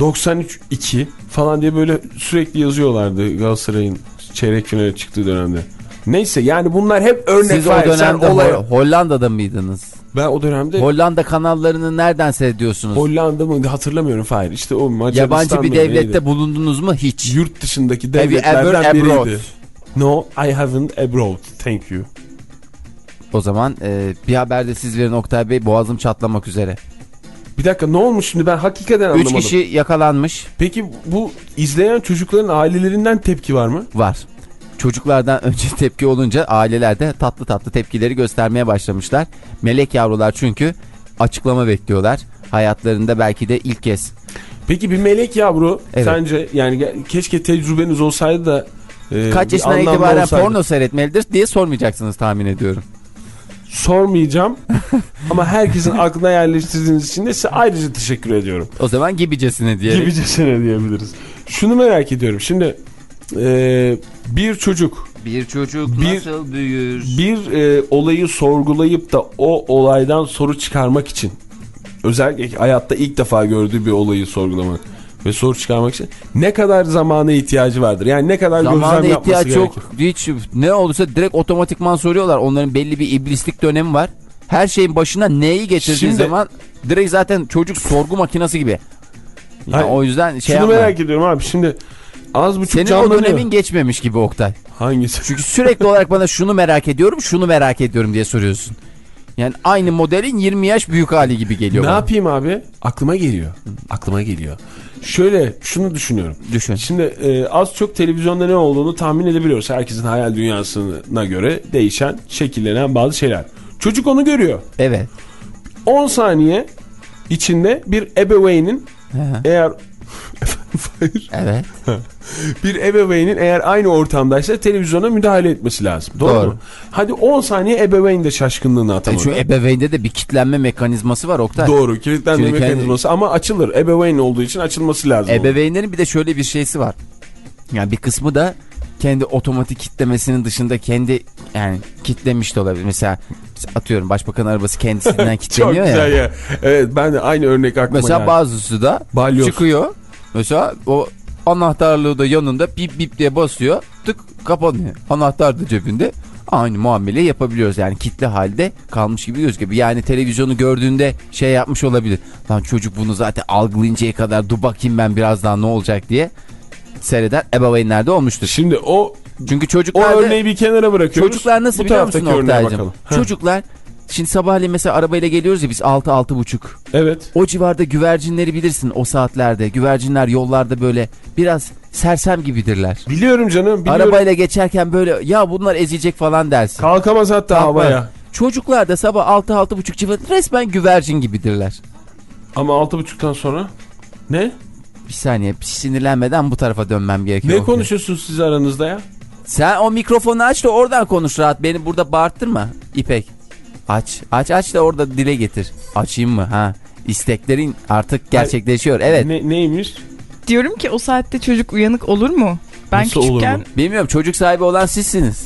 93-2 falan diye böyle sürekli yazıyorlardı Galatasaray'ın çeyrek finale çıktığı dönemde. Neyse yani bunlar hep örnek. Siz o dönemde Ho- Hollanda'da mıydınız? Ben o dönemde Hollanda kanallarını nereden seyrediyorsunuz? Hollanda mı hatırlamıyorum Fahir. İşte o Macaristan Yabancı bir devlette neydi? bulundunuz mu? Hiç. Yurt dışındaki Have devletlerden abroad? biriydi. No, I haven't abroad. Thank you. O zaman e, bir haberde siz verin Oktay Bey boğazım çatlamak üzere. Bir dakika ne olmuş şimdi ben hakikaten Üç anlamadım. kişi yakalanmış Peki bu izleyen çocukların ailelerinden tepki var mı? var. Çocuklardan önce tepki olunca aileler de tatlı tatlı tepkileri göstermeye başlamışlar. Melek yavrular çünkü açıklama bekliyorlar. Hayatlarında belki de ilk kez. Peki bir melek yavru Evet. sence yani keşke tecrübeniz olsaydı da e, Kaç anlamlı itibaren olsaydı. porno seyretmelidir diye sormayacaksınız tahmin ediyorum. sormayacağım ama herkesin aklına yerleştirdiğiniz için de size ayrıca teşekkür ediyorum. O zaman gibicesine diyerek. Gibicesine diyebiliriz. Şunu merak ediyorum şimdi e, bir çocuk Bir çocuk Bir- nasıl büyür? bir e, olayı sorgulayıp da o olaydan soru çıkarmak için özellikle hayatta ilk defa gördüğü bir olayı sorgulamak ve soru çıkarmak için ne kadar zamana ihtiyacı vardır? Yani ne kadar Zamana gözlem yapması ihtiyaç gerekir? yok. Hiç ne olursa direkt otomatikman soruyorlar. Onların belli bir iblislik dönemi var. Her şeyin başına neyi getirdiği Şimdi- zaman direkt zaten çocuk sorgu makinesi gibi. Yani Hayır, o yüzden şey Şunu yapma. merak ediyorum abi şimdi az buçuk Senin o canlanıyor. dönemin geçmemiş gibi Oktay. Hangisi? Çünkü sürekli olarak bana şunu merak ediyorum, şunu merak ediyorum diye soruyorsun. Yani aynı modelin 20 yaş büyük hali gibi geliyor Ne bana. yapayım abi? Aklıma geliyor. Aklıma geliyor. Şöyle şunu düşünüyorum. Düşün. Şimdi e, az çok televizyonda ne olduğunu tahmin edebiliyoruz. Herkesin hayal dünyasına göre değişen, şekillenen bazı şeyler. Çocuk onu görüyor. Evet. 10 saniye içinde bir ebeveynin Hı hı. Eğer Evet. bir ebeveynin eğer aynı ortamdaysa televizyona müdahale etmesi lazım. Doğru, Doğru. mu? Hadi 10 saniye ebeveyn de şaşkınlığını E atamadı. şu ebeveynde de bir kitlenme mekanizması var Oktay. Doğru kilitlenme Çünkü kendi- mekanizması ama açılır. Ebeveyn olduğu için açılması lazım. onun. Ebeveynlerin bir de şöyle bir şeysi var. Yani bir kısmı da kendi otomatik kitlemesinin dışında kendi yani kitlemiş de olabilir. Mesela atıyorum başbakan arabası kendisinden Çok kitleniyor güzel ya. ya. Evet ben de aynı örnek aklıma Mesela geldi. bazısı da Balyoz. çıkıyor. Mesela o anahtarlığı da yanında bip bip diye basıyor. Tık kapanıyor. Anahtar da cebinde. Aynı muamele yapabiliyoruz yani kitle halde kalmış gibi gözüküyor. Yani televizyonu gördüğünde şey yapmış olabilir. Lan çocuk bunu zaten algılayıncaya kadar dur bakayım ben birazdan ne olacak diye seyreden ebeveynlerde olmuştur. Şimdi o Çünkü o çocuklar da- örneği bir kenara bırakıyoruz. çocuklar nasıl Bu biliyor musun Oktay'cım? Çocuklar Şimdi sabahleyin mesela arabayla geliyoruz ya biz 6 buçuk. Evet. O civarda güvercinleri bilirsin o saatlerde. Güvercinler yollarda böyle biraz sersem gibidirler. Biliyorum canım biliyorum. Arabayla geçerken böyle ya bunlar ezecek falan dersin. Kalkamaz hatta Kalkmaz. havaya. Çocuklar da sabah 6 buçuk civarı resmen güvercin gibidirler. Ama 6.30'dan sonra ne? Bir saniye sinirlenmeden bu tarafa dönmem gerekiyor. Ne konuşuyorsunuz siz aranızda ya? Sen o mikrofonu aç da oradan konuş rahat. Beni burada bağırttırma İpek. Aç. Aç aç da orada dile getir. Açayım mı? Ha. İsteklerin artık gerçekleşiyor. Evet. Ne, neymiş? Diyorum ki o saatte çocuk uyanık olur mu? Ben Nasıl olur küçükken mu? Bilmiyorum çocuk sahibi olan sizsiniz.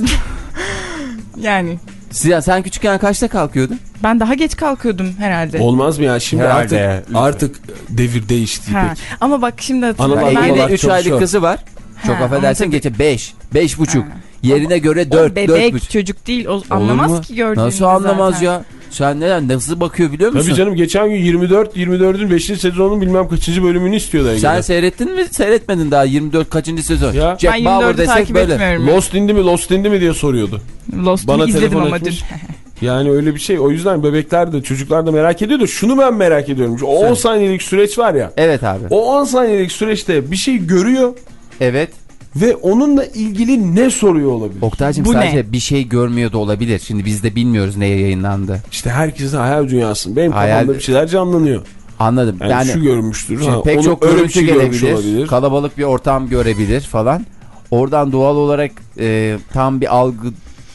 yani Siz, sen küçükken kaçta kalkıyordun? ben daha geç kalkıyordum herhalde. Olmaz mı ya? Şimdi Herhalde artık ya, artık devir değişti. Ha. İpek. Ama bak şimdi. Analar Ben de Evinde 3 çok aylık kızı var. Çok Ha, affedersin ama geçe 5. 5 buçuk. Ha. Yerine göre o 4 bebek 4 çocuk değil. O anlamaz mu? ki gördüğünüzde Nasıl anlamaz zaten. ya? Sen neden nasıl bakıyor biliyor musun? Tabii canım geçen gün 24 24'ün 5. sezonun bilmem kaçıncı bölümünü istiyordu Sen Engin'e. seyrettin mi? Seyretmedin daha 24 kaçıncı sezon? Ya. Jack Ben Bauer 24'ü desek takip böyle. etmiyorum. Lost indi mi Lost indi mi diye soruyordu. Lost'u Bana izledim ama etmiş. dur. Yani öyle bir şey. O yüzden bebekler de çocuklar da merak ediyor da şunu ben merak ediyorum. O 10 saniyelik süreç var ya. Evet abi. O 10 saniyelik süreçte bir şey görüyor Evet. Ve onunla ilgili ne soruyor olabilir? Oktay'cım Bu sadece ne? bir şey görmüyor da olabilir. Şimdi biz de bilmiyoruz neye yayınlandı. İşte herkesin hayal dünyası. Benim Hayal- kafamda bir şeyler canlanıyor. Anladım. Yani, Yani, şu görmüştür. şimdi ha, pek çok görüntü şey görmüş gelebilir. olabilir. Kalabalık bir ortam görebilir falan. Oradan doğal olarak e, tam bir algı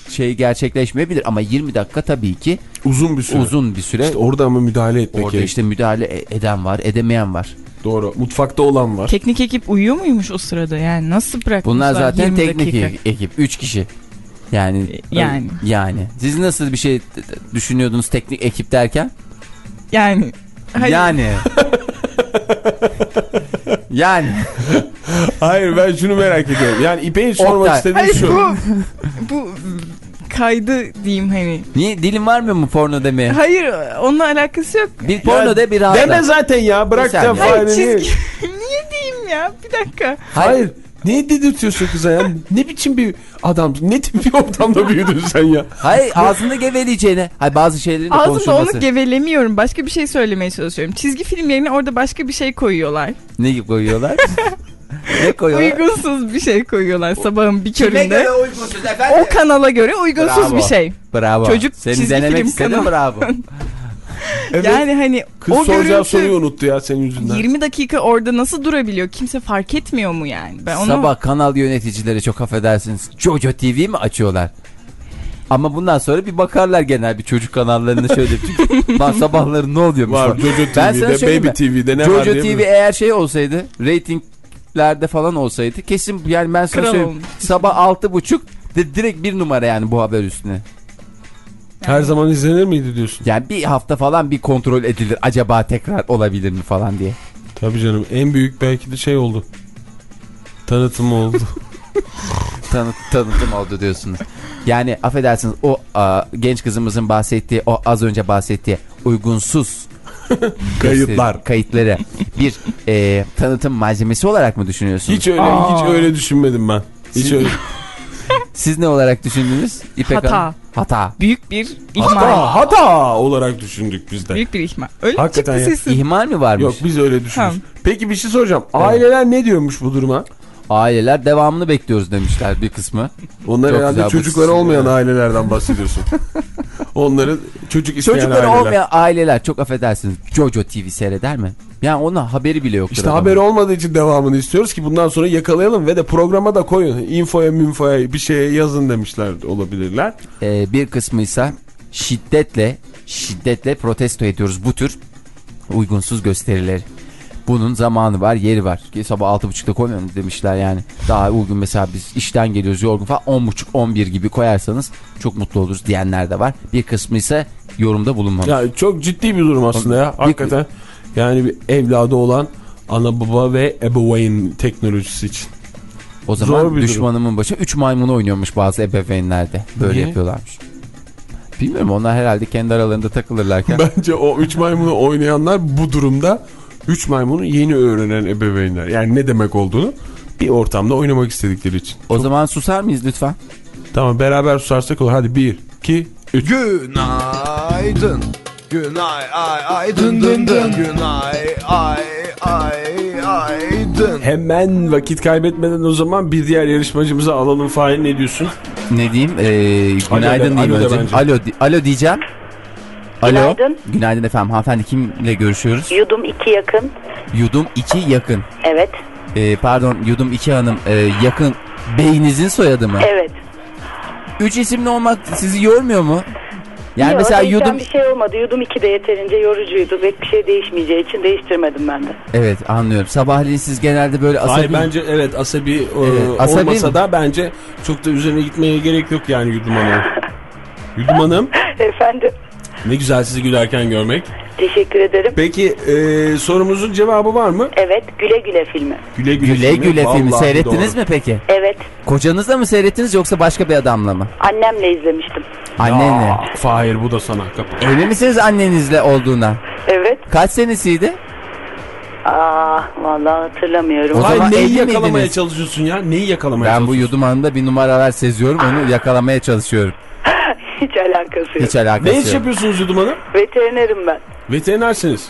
şey gerçekleşmeyebilir ama 20 dakika tabii ki Uzun bir süre. uzun bir süre. İşte orada ama müdahale etmek Orada gerek. işte müdahale e- eden var, edemeyen var. Doğru. Mutfakta olan var. Teknik ekip uyuyor muymuş o sırada yani nasıl bırakmışlar Bunlar zaten 20 teknik dakika? e- ekip. 3 kişi. Yani Yani. yani. Siz nasıl bir şey düşünüyordunuz teknik ekip derken? Yani. Hayır. Yani. yani. Hayır ben şunu merak ediyorum. Yani İpek'in sormak Oktay. istediği Hayır şu. bu bu kaydı diyeyim hani. Niye dilin var mı mu porno demeye? Hayır onunla alakası yok. Bir porno de bir rahatla. Deme zaten ya. Bırak da Hayır çizgi. Niye diyeyim ya? Bir dakika. Hayır. Niye dedirtiyorsun kıza ya? Ne biçim bir adamsın? Ne tip bir ortamda büyüdün sen ya? Hayır ağzında geveleyeceğine. Hayır bazı şeylerin Ağzımda konuşulması. onu gevelemiyorum. Başka bir şey söylemeye çalışıyorum. Çizgi film yerine orada başka bir şey koyuyorlar. ne koyuyorlar? ne koyuyorlar? Uygunsuz bir şey koyuyorlar sabahın bir Kime köründe. göre uygunsuz efendim? O kanala göre uygunsuz Bravo. bir şey. Bravo. Çocuk Seni çizgi denemek film istedim kanalı. bravo. Evet. Yani hani Kız o soracağı görüntü soruyu unuttu ya senin yüzünden. 20 dakika orada nasıl durabiliyor? Kimse fark etmiyor mu yani? Ben onu Sabah kanal yöneticileri çok affedersiniz. Jojo TV mi açıyorlar? Ama bundan sonra bir bakarlar genel bir çocuk kanallarına şöyle. Çünkü lan sabahları ne oluyormuş? Var. Jojo TV'de, Baby mi? TV'de ne var Jojo TV mi? eğer şey olsaydı reytinglerde falan olsaydı kesin yani ben sana Kral söyleyeyim. olmuş. Sabah altı buçuk de, direkt bir numara yani bu haber üstüne. Her zaman izlenir miydi diyorsun? Yani bir hafta falan bir kontrol edilir. Acaba tekrar olabilir mi falan diye. Tabii canım en büyük belki de şey oldu. Tanıtım oldu. Tanıt, tanıtım oldu diyorsunuz. Yani affedersiniz o a, genç kızımızın bahsettiği o az önce bahsettiği uygunsuz Kayıtlar. kayıtları bir e, tanıtım malzemesi olarak mı düşünüyorsunuz? Hiç öyle Aa. hiç öyle düşünmedim ben. Hiç öyle. Siz ne olarak düşündünüz? İpek Hata. Hanım? Hata. büyük bir ihmal. Hata, hata olarak düşündük biz de. Büyük bir ihmal. Öyle Hakikaten çıktı ya. sesin. İhmal mi varmış? Yok biz öyle düşündük. Tamam. Peki bir şey soracağım. Aileler ne diyormuş bu duruma? Aileler devamını bekliyoruz demişler bir kısmı. Onlar Çok herhalde çocukları olmayan ya. ailelerden bahsediyorsun. Onları çocuk isteyen Çocukları aileler. olmayan aileler çok affedersiniz Jojo TV seyreder mi? Yani onun haberi bile yoktur. İşte adamın. haberi olmadığı için devamını istiyoruz ki bundan sonra yakalayalım ve de programa da koyun. Infoya münfoya bir şeye yazın demişler olabilirler. Ee, bir kısmı ise şiddetle şiddetle protesto ediyoruz bu tür uygunsuz gösterileri. Bunun zamanı var, yeri var. Sabah 6.30'da koymayalım demişler yani. Daha uygun mesela biz işten geliyoruz yorgun falan 10.30-11 gibi koyarsanız çok mutlu oluruz diyenler de var. Bir kısmı ise yorumda bulunmamış. Ya çok ciddi bir durum aslında ya. Hakikaten yani bir evladı olan ana baba ve ebeveyn teknolojisi için. o zaman zor bir düşmanımın başı 3 maymunu oynuyormuş bazı ebeveynlerde. Böyle Niye? yapıyorlarmış. Bilmiyorum onlar herhalde kendi aralarında takılırlarken. Bence o üç maymunu oynayanlar bu durumda üç maymunu yeni öğrenen ebeveynler. Yani ne demek olduğunu bir ortamda oynamak istedikleri için. o zaman susar mıyız lütfen? Tamam beraber susarsak olur. Hadi bir, iki, üç. Günaydın Günaydın. Günay ay ay dın dın dın. Günay ay ay ay dın. Hemen vakit kaybetmeden o zaman bir diğer yarışmacımıza alalım Fahir ne diyorsun? Ne diyeyim? Ee, günaydın diyeyim alo önce. Alo, alo diyeceğim. Alo. Günaydın. Günaydın efendim. Hanımefendi kimle görüşüyoruz? Yudum iki yakın. Yudum 2 yakın. Evet. Ee, pardon Yudum 2 hanım ee, yakın beyinizin soyadı mı? Evet. Üç isimli olmak sizi yormuyor mu? Yani Yok, mesela Yudum... bir şey olmadı. Yudum iki de yeterince yorucuydu. Pek bir şey değişmeyeceği için değiştirmedim ben de. Evet anlıyorum. Sabahleyin siz genelde böyle asabi... Hayır bence evet asabi, e, Evet, asabi olmasa mi? da bence çok da üzerine gitmeye gerek yok yani Yudum Hanım. Yudum Hanım Efendim. Ne güzel sizi gülerken görmek. Teşekkür ederim. Peki e, sorumuzun cevabı var mı? Evet. Güle güle filmi. Güle güle, Güle güle filmi Vallahi seyrettiniz doğru. mi peki? Evet. Kocanızla mı seyrettiniz yoksa başka bir adamla mı? Annemle izlemiştim. Annenle. Aa, Fahir bu da sana kapı. Emin misiniz annenizle olduğuna? Evet. Kaç senesiydi? Aa, vallahi hatırlamıyorum. O Hayır zaman neyi yakalamaya miydiniz? çalışıyorsun ya? Neyi yakalamaya Ben bu çalışıyorsun? yudum anında bir numaralar seziyorum onu yakalamaya çalışıyorum. Hiç alakası yok. Hiç alakası Ne iş yok. yapıyorsunuz Yudum Hanım? Veterinerim ben. Veterinersiniz.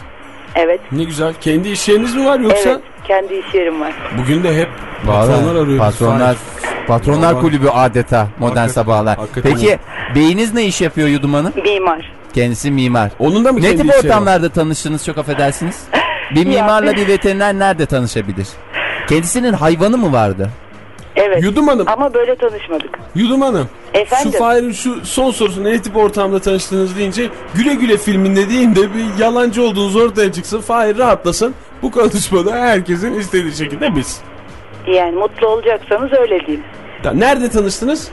Evet. Ne güzel. Kendi iş yeriniz mi var yoksa? Evet. Kendi iş yerim var. Bugün de hep Vallahi patronlar arıyoruz. Patronlar, patronlar Vallahi. kulübü adeta modern Hakikaten- sabahlar. hakikaten Peki beyiniz ne iş yapıyor Yudum Hanım? Mimar. Kendisi mimar. Onun da mı Ne kendi tip iş yeri var? ortamlarda tanıştınız çok affedersiniz? Bir mimarla bir veteriner nerede tanışabilir? Kendisinin hayvanı mı vardı? Evet. Yudum Hanım, Ama böyle tanışmadık. Yudum Hanım. Efendim? Şu Fahir'in şu son sorusu ne tip ortamda tanıştınız deyince güle güle filminde değil de bir yalancı olduğunuz ortaya çıksın. Fahir rahatlasın. Bu konuşmada herkesin istediği şekilde biz. Yani mutlu olacaksanız öyle diyeyim. Nerede tanıştınız?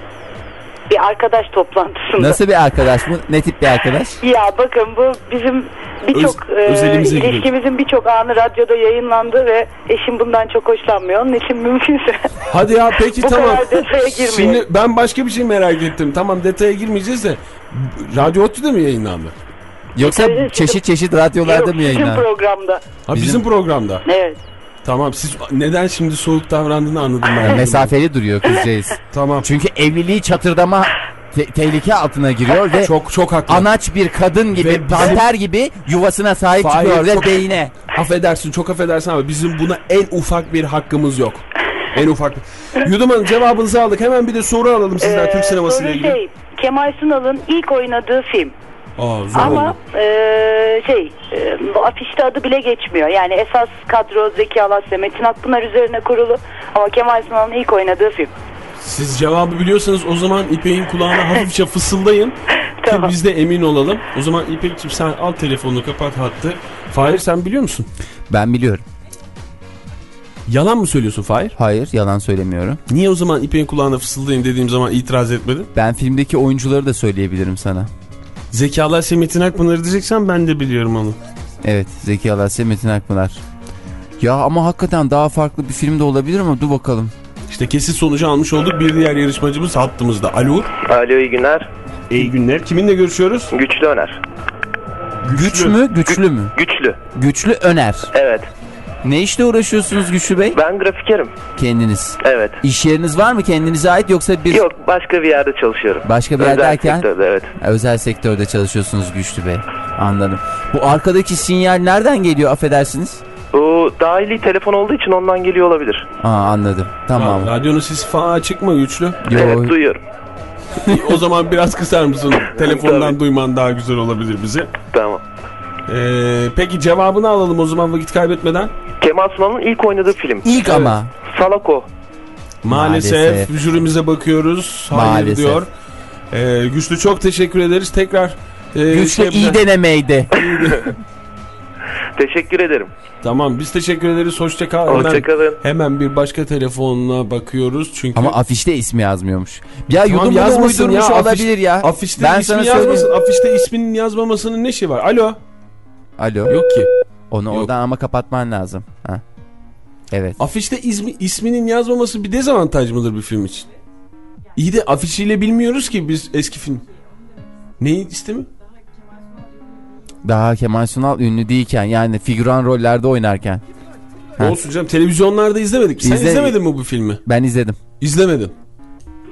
Bir arkadaş toplantısında. Nasıl bir arkadaş bu? Ne tip bir arkadaş? Ya bakın bu bizim birçok Öz- e, ilişkimizin birçok anı radyoda yayınlandı ve eşim bundan çok hoşlanmıyor. Onun için mümkünse Hadi ya peki Bu tamam. kadar detaya girmeyelim. Şimdi ben başka bir şey merak ettim. Tamam detaya girmeyeceğiz de Radyo Otü'de mi yayınlandı? Yoksa çeşit çeşit radyolarda Yok, mı yayınlandı? programda. Ha bizim, Bizim- programda. Evet. Tamam siz neden şimdi soğuk davrandığını anladım ben. Mesafeli duruyor kızcağız. Tamam. Çünkü evliliği çatırdama te- tehlike altına giriyor ve Çok çok haklı. anaç bir kadın gibi, Ve bizim- panter gibi yuvasına sahip Fahir çıkıyor ve çok- beyine. Affedersin çok affedersin ama bizim buna en ufak bir hakkımız yok. En ufak. Yudum Hanım cevabınızı aldık. Hemen bir de soru alalım sizden Ee, Türk sineması ile ilgili. Şey, Kemal Sunal'ın ilk oynadığı film. Aa, zor Ama oldu. e, şey e, bu afişte adı bile geçmiyor. Yani esas kadro Zeki Alasya, Metin Akpınar üzerine kurulu. Ama Kemal Sunal'ın ilk oynadığı film. Siz cevabı biliyorsanız o zaman İpek'in kulağına hafifçe fısıldayın. Tamam. Biz de emin olalım. O zaman İpek'ciğim sen al telefonunu kapat hattı. Fahir sen biliyor musun? Ben biliyorum. Yalan mı söylüyorsun Fahir? Hayır yalan söylemiyorum. Niye o zaman İpek'in kulağına fısıldayın dediğim zaman itiraz etmedin? Ben filmdeki oyuncuları da söyleyebilirim sana. Zekalar Semetin Akpınar'ı diyeceksen ben de biliyorum onu. Evet Zeki Alasya Metin Akpınar. Ya ama hakikaten daha farklı bir film de olabilir ama dur bakalım. İşte kesin sonucu almış olduk. Bir diğer yarışmacımız hattımızda. Alo. Alo iyi günler. İyi günler. Kiminle görüşüyoruz? Güçlü Öner. Güç mü güçlü mü? Güçlü. Güçlü Öner. Evet. Ne işle uğraşıyorsunuz Güçlü Bey? Ben grafikerim. Kendiniz. Evet. İş yeriniz var mı kendinize ait yoksa bir Yok başka bir yerde çalışıyorum. başka bir yer Özel derken sektörde evet. Ha, özel sektörde çalışıyorsunuz Güçlü Bey. Anladım. Bu arkadaki sinyal nereden geliyor affedersiniz? O dahili telefon olduğu için ondan geliyor olabilir. Aa anladım. Tamam. Aa, radyonun sesi falan açık mı güçlü? Yo, Evet duyuyorum. o zaman biraz kısar mısın? Telefondan Tabii. duyman daha güzel olabilir bize. Tamam. Ee, peki cevabını alalım o zaman vakit kaybetmeden. Kemal Sunal'ın ilk oynadığı film. İlk Evet. ama. Salako. Maalesef, Maalesef. jürimize bakıyoruz. Hayır Maalesef. diyor. Ee, güçlü çok teşekkür ederiz. Tekrar e, Güçlü şey iyi denemeydi. Teşekkür ederim. Tamam biz teşekkür ederiz. Hoşça kal. Hemen- Hoşçakalın. Hemen bir başka telefonuna bakıyoruz çünkü. Ama afişte ismi yazmıyormuş. Ya Tamam, yudum bunu yazmasın uydurmuş ya, afiş- olabilir ya. Afişte ben ismi sana yazmasın. Afişte isminin yazmamasının ne şey var? Alo. Alo. Yok ki. Onu Yok. oradan ama kapatman lazım. Ha. Evet. Afişte ismi, isminin yazmaması bir dezavantaj mıdır bir film için? İyi de afişiyle bilmiyoruz ki biz eski film. Neyi istemi? Daha Kemal Sunal ünlü değilken yani figüran rollerde oynarken. Ha. Olsun canım televizyonlarda izlemedik. Sen İzle- izlemedin mi bu filmi? Ben izledim. İzlemedin.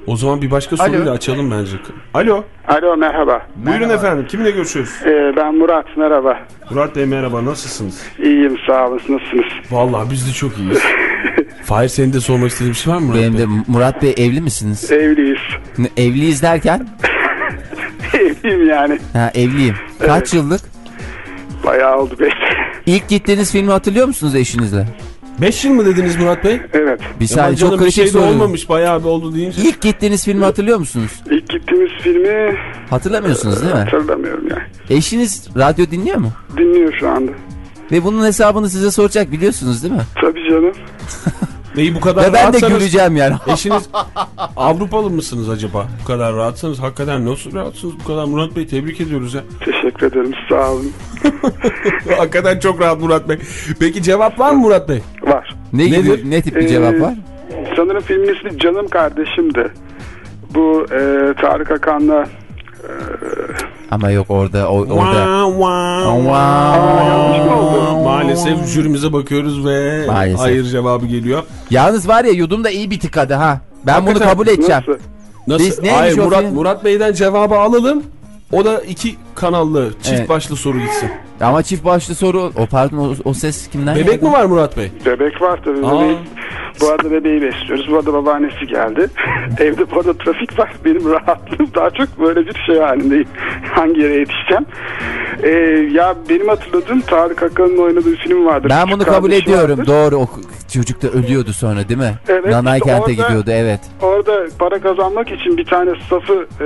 O zaman bir başka soruyla açalım bence. Alo. Alo merhaba. Buyurun efendim. Kiminle görüşüyoruz? Ee, ben Murat merhaba. Murat Bey merhaba. Nasılsınız? İyiyim sağ olun nasılsınız? Vallahi biz de çok iyiyiz. Fahir senin de sormak istediğin bir şey var mı Murat Benim Bey? de Murat Bey evli misiniz? Evliyiz. Ne- Evliyiz derken? Evliyim yani. Ha evliyim. Kaç yıllık? Bayağı oldu be. İlk gittiğiniz filmi hatırlıyor musunuz eşinizle? 5 yıl mı dediniz Murat Bey? evet. Bir saniye çok bir kritik şey de olmamış. Bayağı bir oldu deyince. İlk gittiğiniz filmi hatırlıyor musunuz? İlk gittiğimiz filmi Hatırlamıyorsunuz değil mi? hatırlamıyorum yani. Eşiniz radyo dinliyor mu? Dinliyor şu anda. Ve bunun hesabını size soracak biliyorsunuz değil mi? Tabii canım. Neyi bu kadar Ve ben de güleceğim yani. Eşiniz Avrupalı mısınız acaba? Bu kadar rahatsanız hakikaten nasıl rahatsınız bu kadar Murat Bey tebrik ediyoruz ya. Teşekkür ederim sağ olun. hakikaten çok rahat Murat Bey. Peki cevap var mı Murat Bey? Var. Ne, gibi, Nedir? ne tip bir Ee, cevap var? Sanırım filmin ismi Canım Kardeşim'di. Bu e, Tarık Akan'la Ama yok orada o, orada. Maalesef jürimize bakıyoruz ve Maalesef. hayır cevabı geliyor. Yalnız var ya yudum da iyi bir tıkadı ha. Ben bunu Hakikaten. kabul edeceğim. nasıl? Nasıl? Biz hayır Murat? Murat Bey'den cevabı alalım. O da iki kanallı çift Evet. başlı soru gitsin. Ama çift başlı soru. O pardon o, o ses kimden? Bebek geldi? mi var Murat Bey? Bebek var tabii. Aa. Bebeği, bu arada bebeği besliyoruz. Bu arada babaannesi geldi. Evde bu arada trafik var. Benim rahatlığım daha çok böyle bir şey halindeyim. Hangi yere yetişeceğim? Ee, ya benim hatırladığım Tarık Akan'ın oynadığı film vardı. Ben Küçük bunu kabul kardeşi ediyorum. vardı. Doğru. O çocuk da ölüyordu sonra değil mi? Evet, Nanay işte kente orada- gidiyordu evet. Orada para kazanmak için bir tane safı e,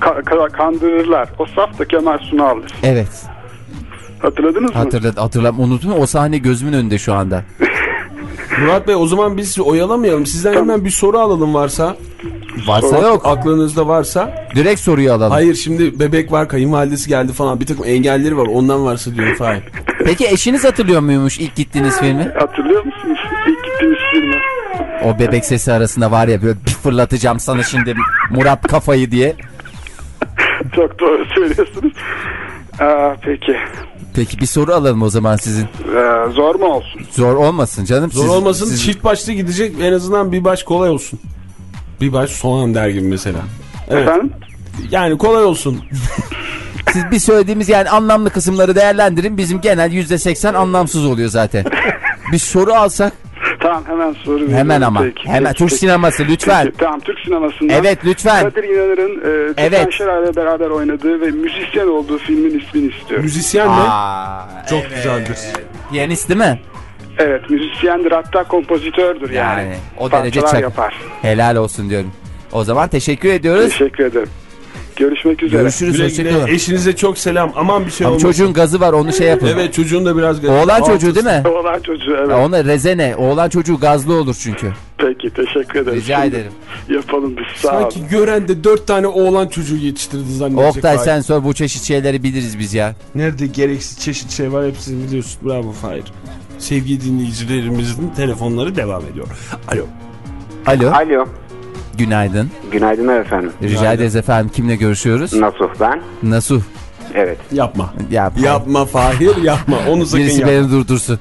ka- ka- kandırırlar. O saf da Kemal Sunal'dır. Evet. Hatırladınız mı? Hatırladım. Hatırlam unuttum. O sahne gözümün önünde şu anda. Murat Bey o zaman biz oyalamayalım. Sizden hemen bir soru alalım varsa. Varsa yok. Aklınızda varsa. Direkt soruyu alalım. Hayır şimdi bebek var kayınvalidesi geldi falan bir takım engelleri var ondan varsa diyorum Fahir. Peki eşiniz hatırlıyor muymuş ilk gittiğiniz filmi? Hatırlıyor musunuz? İlk gittiğimiz filmi. O bebek sesi arasında var ya böyle bir fırlatacağım sana şimdi Murat kafayı diye. Çok doğru söylüyorsunuz. Aa, peki. Peki bir soru alalım o zaman sizin. Ee, zor mu olsun? Zor olmasın canım. Zor Siz- olmasın siz- çift başlı gidecek en azından bir baş kolay olsun. Bir baş soğan der gibi mesela. Evet. Efendim? Yani kolay olsun. Siz bir söylediğimiz yani anlamlı kısımları değerlendirin. Bizim genel yüzde seksen anlamsız oluyor zaten. bir soru alsak Tamam hemen soru veriyorum. hemen ama. Peki, hemen peki, Türk peki. sineması lütfen. Peki, tamam Türk sinemasından. Evet lütfen. Kadir İnanır'ın e, Evet. evet. Şeray'la beraber oynadığı ve müzisyen olduğu filmin ismini istiyorum. Müzisyen mi? Aa, Çok güzeldir. piyanist değil mi? Evet müzisyendir hatta kompozitördür yani. Yani o Parçalar derece çak. yapar. Helal olsun diyorum. O zaman teşekkür ediyoruz. Teşekkür ederim. Görüşmek üzere. Görüşürüz. Güle Hoşçakalın. Eşinize çok selam. Aman bir şey Ama olmasın. çocuğun gazı var onu şey yapın. Evet çocuğun da biraz... Oğlan Altı- çocuğu değil mi? Oğlan çocuğu evet. Ya Ona rezene. Oğlan çocuğu gazlı olur çünkü. Peki teşekkür ederim. Rica Şimdi ederim. Yapalım biz sağ olun. Sanki gören de dört tane oğlan çocuğu yetiştirdi zannedecek. Oktay sen sor bu çeşit şeyleri biliriz biz ya. Nerede gereksiz çeşit şey var hepsini biliyorsun. Bravo Fahir. Sevgili dinleyicilerimizin telefonları devam ediyor. Alo. Alo. Alo. Günaydın. Günaydınlar efendim. Rica ederiz efendim. Kimle görüşüyoruz? Nasuh ben. Nasuh. Evet. Yapma. Ya, Yapma Fahir yapma. Onu sakın Birisi yapma. beni durdursun.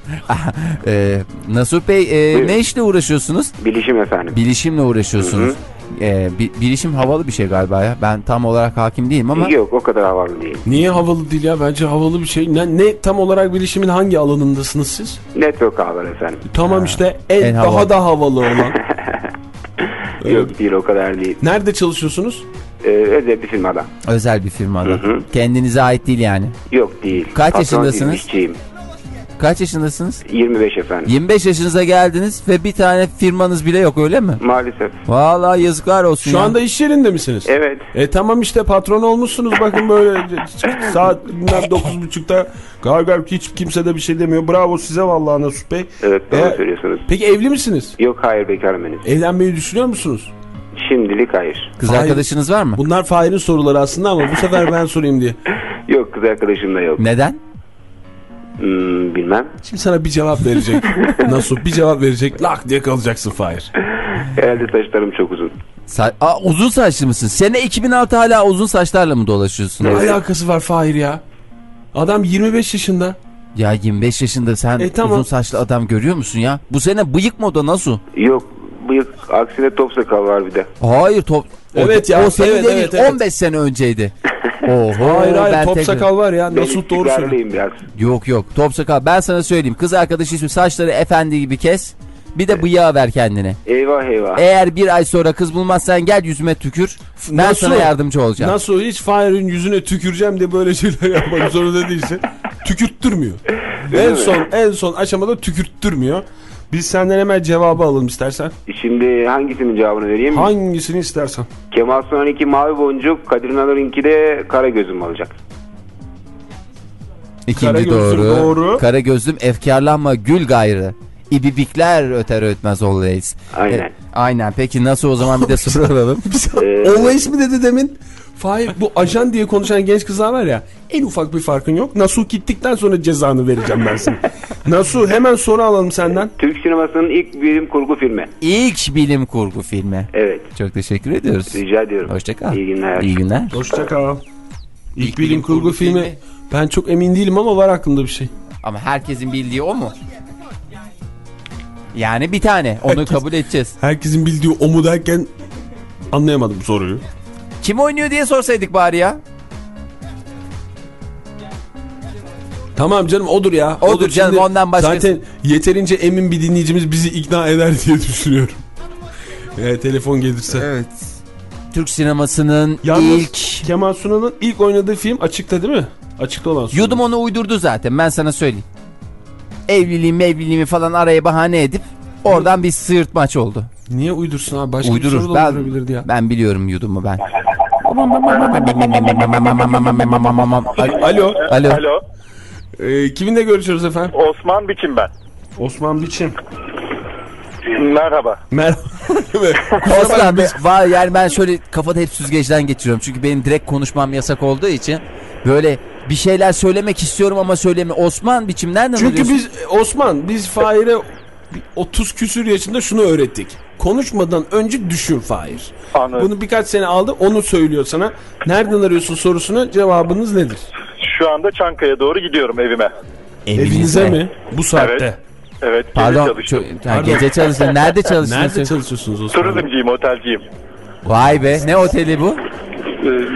ee, Nasuh Bey e, Buyurun. ne işle uğraşıyorsunuz? Bilişim efendim. Bilişimle uğraşıyorsunuz. Ee, bi- bilişim havalı bir şey galiba ya. Ben tam olarak hakim değilim ama Yok o kadar havalı değil. Niye havalı değil ya? Bence havalı bir şey. Ne, ne tam olarak bilişimin hangi alanındasınız siz? Network ağlar efendim. Tamam işte en, en daha havalı. da havalı olan. Yok değil o kadar değil. Nerede çalışıyorsunuz? Ee, özel bir firmada. özel bir firmada. Hı hı. Kendinize ait değil yani. Yok değil. Kaç Patron yaşındasınız? işçiyim. Kaç yaşındasınız? 25 efendim. 25 yaşınıza geldiniz ve bir tane firmanız bile yok öyle mi? Maalesef. Vallahi yazıklar olsun Şu ya. anda iş yerinde misiniz? Evet. E tamam işte patron olmuşsunuz bakın böyle saat bilmem 9.30'da gargar hiç kimse de bir şey demiyor. Bravo size vallahi Nasuh Bey. Evet doğru E, söylüyorsunuz. Peki evli misiniz? Yok hayır bekarım henüz. Evlenmeyi düşünüyor musunuz? Şimdilik hayır. Kız Hayır. arkadaşınız var mı? Bunlar Fahir'in soruları aslında ama bu sefer ben sorayım diye. Yok kız arkadaşım da yok. Neden? Hmm, bilmem. Şimdi sana bir cevap verecek. Nasuh bir cevap verecek. Lak diye kalacaksın Fahir. Herhalde saçlarım çok uzun. Sa- Aa, uzun saçlı mısın? Sene 2006 hala uzun saçlarla mı dolaşıyorsun? Ne Evet. alakası var Fahir ya? Adam 25 yaşında. Ya 25 yaşında sen E, tamam. uzun saçlı adam görüyor musun ya? Bu sene bıyık moda nasıl? Yok bıyık aksine top sakal var bir de. Hayır top. Evet o, ya, O senin evet, değil evet, evet. 15 sene önceydi. Oho, Hayır hayır ben top tek- sakal var ya. Ben Nasıl doğru söylüyor. istikrarlıyım biraz. Yok yok top sakal. Ben sana söyleyeyim. Kız arkadaşı ismi saçları efendi gibi kes. Bir de bıyığa ver kendine. Eyvah eyvah. Eğer bir ay sonra kız bulmazsan gel yüzüme tükür. Ben Nasıl? sana yardımcı olacağım. Nasıl hiç Fahir'in yüzüne tüküreceğim diye böyle şeyler yapmak zorunda değilsin. Tükürttürmüyor. en mi? son en son aşamada tükürttürmüyor. Biz senden hemen cevabı alalım istersen. Şimdi hangisinin cevabını vereyim? Hangisini istersen. Kemal Sunal'ınki mavi boncuk, Kadir İnanır'ınki de kara gözüm olacak. İkinci Karagözlüm doğru. doğru. Kara gözlüm efkarlanma gül gayrı. İbibikler öter ötmez olayız. Aynen. E, aynen. Peki nasıl o zaman bir de soru alalım. Ee, Always mi dedi demin? Fahir bu ajan diye konuşan genç kızlar var ya en ufak bir farkın yok. Nasuh gittikten sonra cezanı vereceğim ben sana. Nasuh hemen soru alalım senden. Türk sinemasının ilk bilim kurgu filmi. İlk bilim kurgu filmi. Evet. Çok teşekkür ediyoruz. Rica ediyorum. Hoşça kal. İyi günler. İyi günler. Hoşça kal. İlk bilim kurgu filmi. Ben çok emin değilim ama var aklımda bir şey. Ama herkesin bildiği o mu? Yani bir tane. Onu Herkes- kabul edeceğiz. Herkesin bildiği o mu derken anlayamadım soruyu. Kim oynuyor diye sorsaydık bari ya. Tamam canım odur ya. Odur canım, Şimdi ondan başkası- Zaten yeterince emin bir dinleyicimiz bizi ikna eder diye düşünüyorum. Evet telefon gelirse. Evet. Türk sinemasının Yalnız ilk... Kemal Sunal'ın ilk oynadığı film açıkta değil mi? Açıkta olan film. Yudum onu uydurdu zaten ben sana söyleyeyim. Evliliğimi evliliğimi falan araya bahane edip oradan bir sıyırtmaç oldu. Niye uydursun abi? Başka bir Uydurur. soru da Ben, uydurabilirdi ya. ben biliyorum yudumu ben. Alo. Alo. Alo. Ee, kiminle görüşüyoruz efendim? Osman Biçim ben. Osman Biçim. Merhaba. Merhaba. Osman Bey, var yani ben şöyle kafada hep süzgeçten geçiriyorum. Çünkü benim direkt konuşmam yasak olduğu için böyle bir şeyler söylemek istiyorum ama söyleme. Osman biçim nereden Çünkü alıyorsun? biz Osman biz Fahir'e 30 küsür yaşında şunu öğrettik. Konuşmadan önce düşün Fahir. Anladım. Bunu birkaç sene aldı onu söylüyor sana. Nereden arıyorsun sorusuna cevabınız nedir? Şu anda Çankaya doğru gidiyorum evime. Evinize mi? Bu saatte. Evet. gece Pardon. çalışıyorum. ço- ha, gece çalışıyorsun. Nerede çalışıyorsun? Nerede çalışıyorsunuz Osman? Turizmciyim, otelciyim. Vay be. Ne oteli bu? Ee,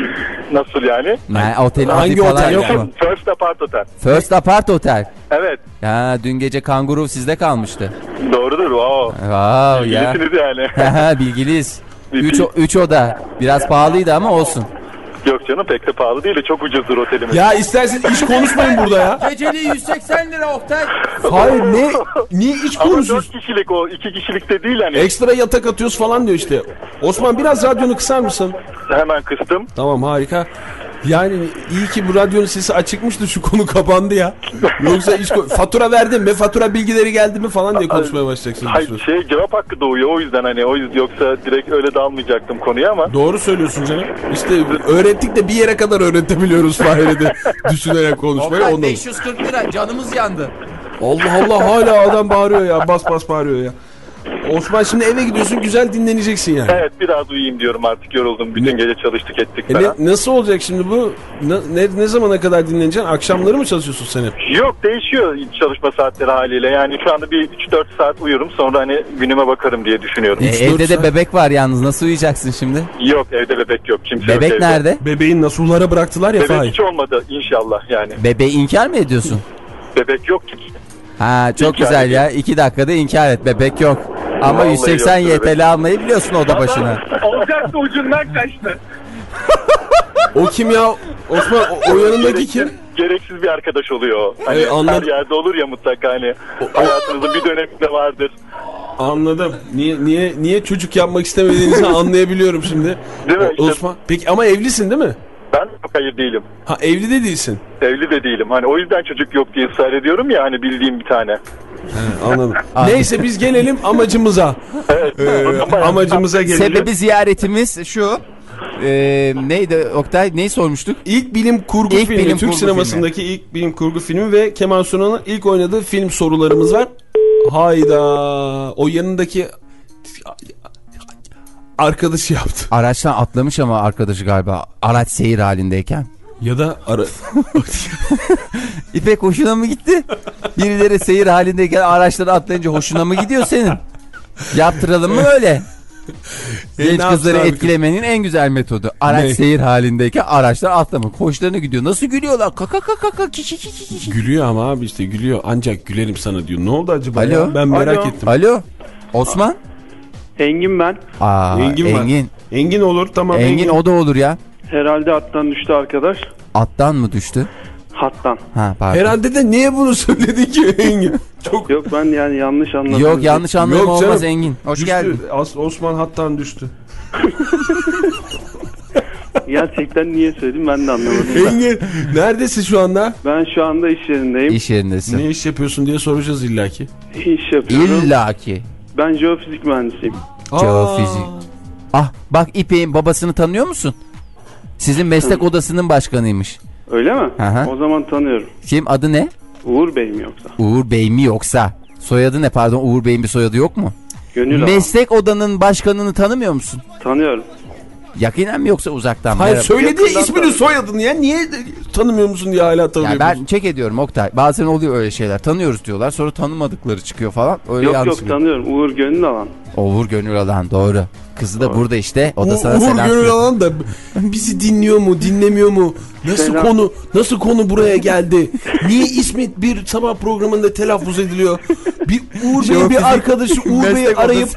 nasıl yani? Ne, otelin Hangi adı falan otel yok yani? mu? First Apart Otel. First Apart Otel. Evet. Ya dün gece kanguru sizde kalmıştı. Doğrudur. Wow. Wow ya. Bilisiniz yani. Bilgiliyiz. Bilgi- 3 üç oda. Biraz pahalıydı ama olsun. Yok canım pek de pahalı değil. Çok ucuzdur otelimiz. Ya istersen iş konuşmayın burada ya. Geceliği 180 lira Oktay. Hayır ne? Niye iş Ama konuşuyorsun? dört kişilik o. iki kişilik de değil hani. Ekstra yatak atıyoruz falan diyor işte. Osman biraz radyonu kısar mısın? Hemen kıstım. Tamam harika. Yani iyi ki bu radyonun sesi açıkmıştı şu konu kapandı ya. Yoksa iş ko- fatura verdin mi? Fatura bilgileri geldi mi falan diye konuşmaya süre. Hayır şey cevap hakkı doğuyor o yüzden hani o yüzden yoksa direkt öyle dalmayacaktım konuya ama Doğru söylüyorsun canım. İşte öğrettik de bir yere kadar öğretebiliyoruz Fahir'e de düşünerek konuşmayı. Ondan. 540 lira canımız yandı. Allah Allah hala adam bağırıyor ya. Bas bas bağırıyor ya. Osman şimdi eve gidiyorsun güzel dinleneceksin yani. evet biraz uyuyayım diyorum artık yoruldum. Bütün gece çalıştık ettik E falan. ne, nasıl olacak şimdi bu? Ne, ne, ne zamana kadar dinleneceksin? Akşamları mı çalışıyorsun sen hep? Yok değişiyor çalışma saatleri haliyle. Yani şu anda bir 3-4 saat uyurum sonra hani günüme bakarım diye düşünüyorum. E, evde de bebek var yalnız nasıl uyuyacaksın şimdi? Yok evde bebek yok. Kimse yok Bebek evde. nerede? Bebeğin nasuhlara bıraktılar ya Bebek Fahir. hiç olmadı inşallah yani. Bebeği inkar mı ediyorsun? Bebek yok ki. Ha çok İnkar güzel ediyorum. ya. 2 dakikada inkar et. Bebek yok. Ama Vallahi 180 yok bebek. YTL almayı biliyorsun oda başına. Olacaktı ucundan kaçtı. O kim ya? Osman o, o yanındaki kim? Gereksiz bir arkadaş oluyor o. Hani Evet, anladım. her yerde olur ya mutlaka hani. Hayatınızın bir döneminde vardır. Anladım. Niye niye niye çocuk yapmak istemediğinizi anlayabiliyorum şimdi. Değil mi? O- İşte- Osman. Peki ama evlisin değil mi? Ben yok hayır değilim. Ha evli de değilsin. Evli de değilim. Hani o yüzden çocuk yok diye ısrar ediyorum ya hani bildiğim bir tane. Anladım. Neyse biz gelelim amacımıza. Evet. Ee, amacımıza gelelim. Sebebi ziyaretimiz şu. Ee, neydi Oktay? Neyi sormuştuk? İlk bilim kurgu İlk filmi, bilim Türk kurgu sinemasındaki ilk bilim kurgu filmi ve Kemal Sunal'ın ilk oynadığı film sorularımız var. Hayda. O yanındaki arkadaşı yaptı. Araçtan atlamış ama arkadaşı galiba. Araç seyir halindeyken. Ya da ara... İpek hoşuna mı gitti? Birileri seyir halindeyken araçları atlayınca hoşuna mı gidiyor senin? Yaptıralım mı öyle? E, Genç kızları etkilemenin en güzel metodu. Araç Ne? seyir halindeyken araçlar atlamak. Hoşlarına gidiyor. Nasıl gülüyorlar? Kaka kaka kaka kiki kiki kiki. Gülüyor ama abi işte gülüyor. Ancak gülerim sana diyor. Ne oldu acaba Alo? ya? Ben merak Alo? ettim. Alo. Osman? Engin ben. Aa, Engin Engin. Engin, Engin olur tamam. o da olur ya. Herhalde attan düştü arkadaş. Attan mı düştü? Hattan. Ha pardon. Herhalde de niye bunu söyledin ki Engin? Çok Yok ben yani yanlış anladım. Yok yanlış anlama Yok canım. olmaz Engin. Hoş düştü. geldin. As- Osman hattan düştü. Gerçekten niye söyledim ben de anlamadım. Engin neredesin şu anda? ben şu anda iş yerindeyim. İş yerindesin. Ne iş yapıyorsun diye soracağız illaki. İş yapıyorum. İlla ki. Ben jeofizik mühendisiyim. Jeofizik. Ah bak İpek'in babasını tanıyor musun? Sizin meslek odasının başkanıymış. Öyle mi? Hı. O zaman tanıyorum. Kim adı ne? Uğur Bey mi yoksa? Uğur Bey mi yoksa? Soyadı ne pardon Uğur Bey'in bir soyadı yok mu? Gönül. Meslek odanın başkanını tanımıyor musun? Tanıyorum. Yakinen mi yoksa uzaktan mı? Hayır Merhaba. söyledi Yakından ismini tanı- soyadını ya. Niye tanımıyor musun diye hala tanıyor Ya ben çek ediyorum Oktay. Bazen oluyor öyle şeyler. Tanıyoruz diyorlar. Sonra tanımadıkları çıkıyor falan. Öyle yok yanlış yok bir- tanıyorum. Uğur Gönül Alan. Uğur Gönül Alan doğru. Kızı da burada işte. O da sana Uğur selam Gönül. Alan da bizi dinliyor mu dinlemiyor mu? Nasıl Selam. konu nasıl konu buraya geldi? Niye ismi bir sabah programında telaffuz ediliyor? Bir Uğur Bey'in bir arkadaşı Uğur Bey'i arayıp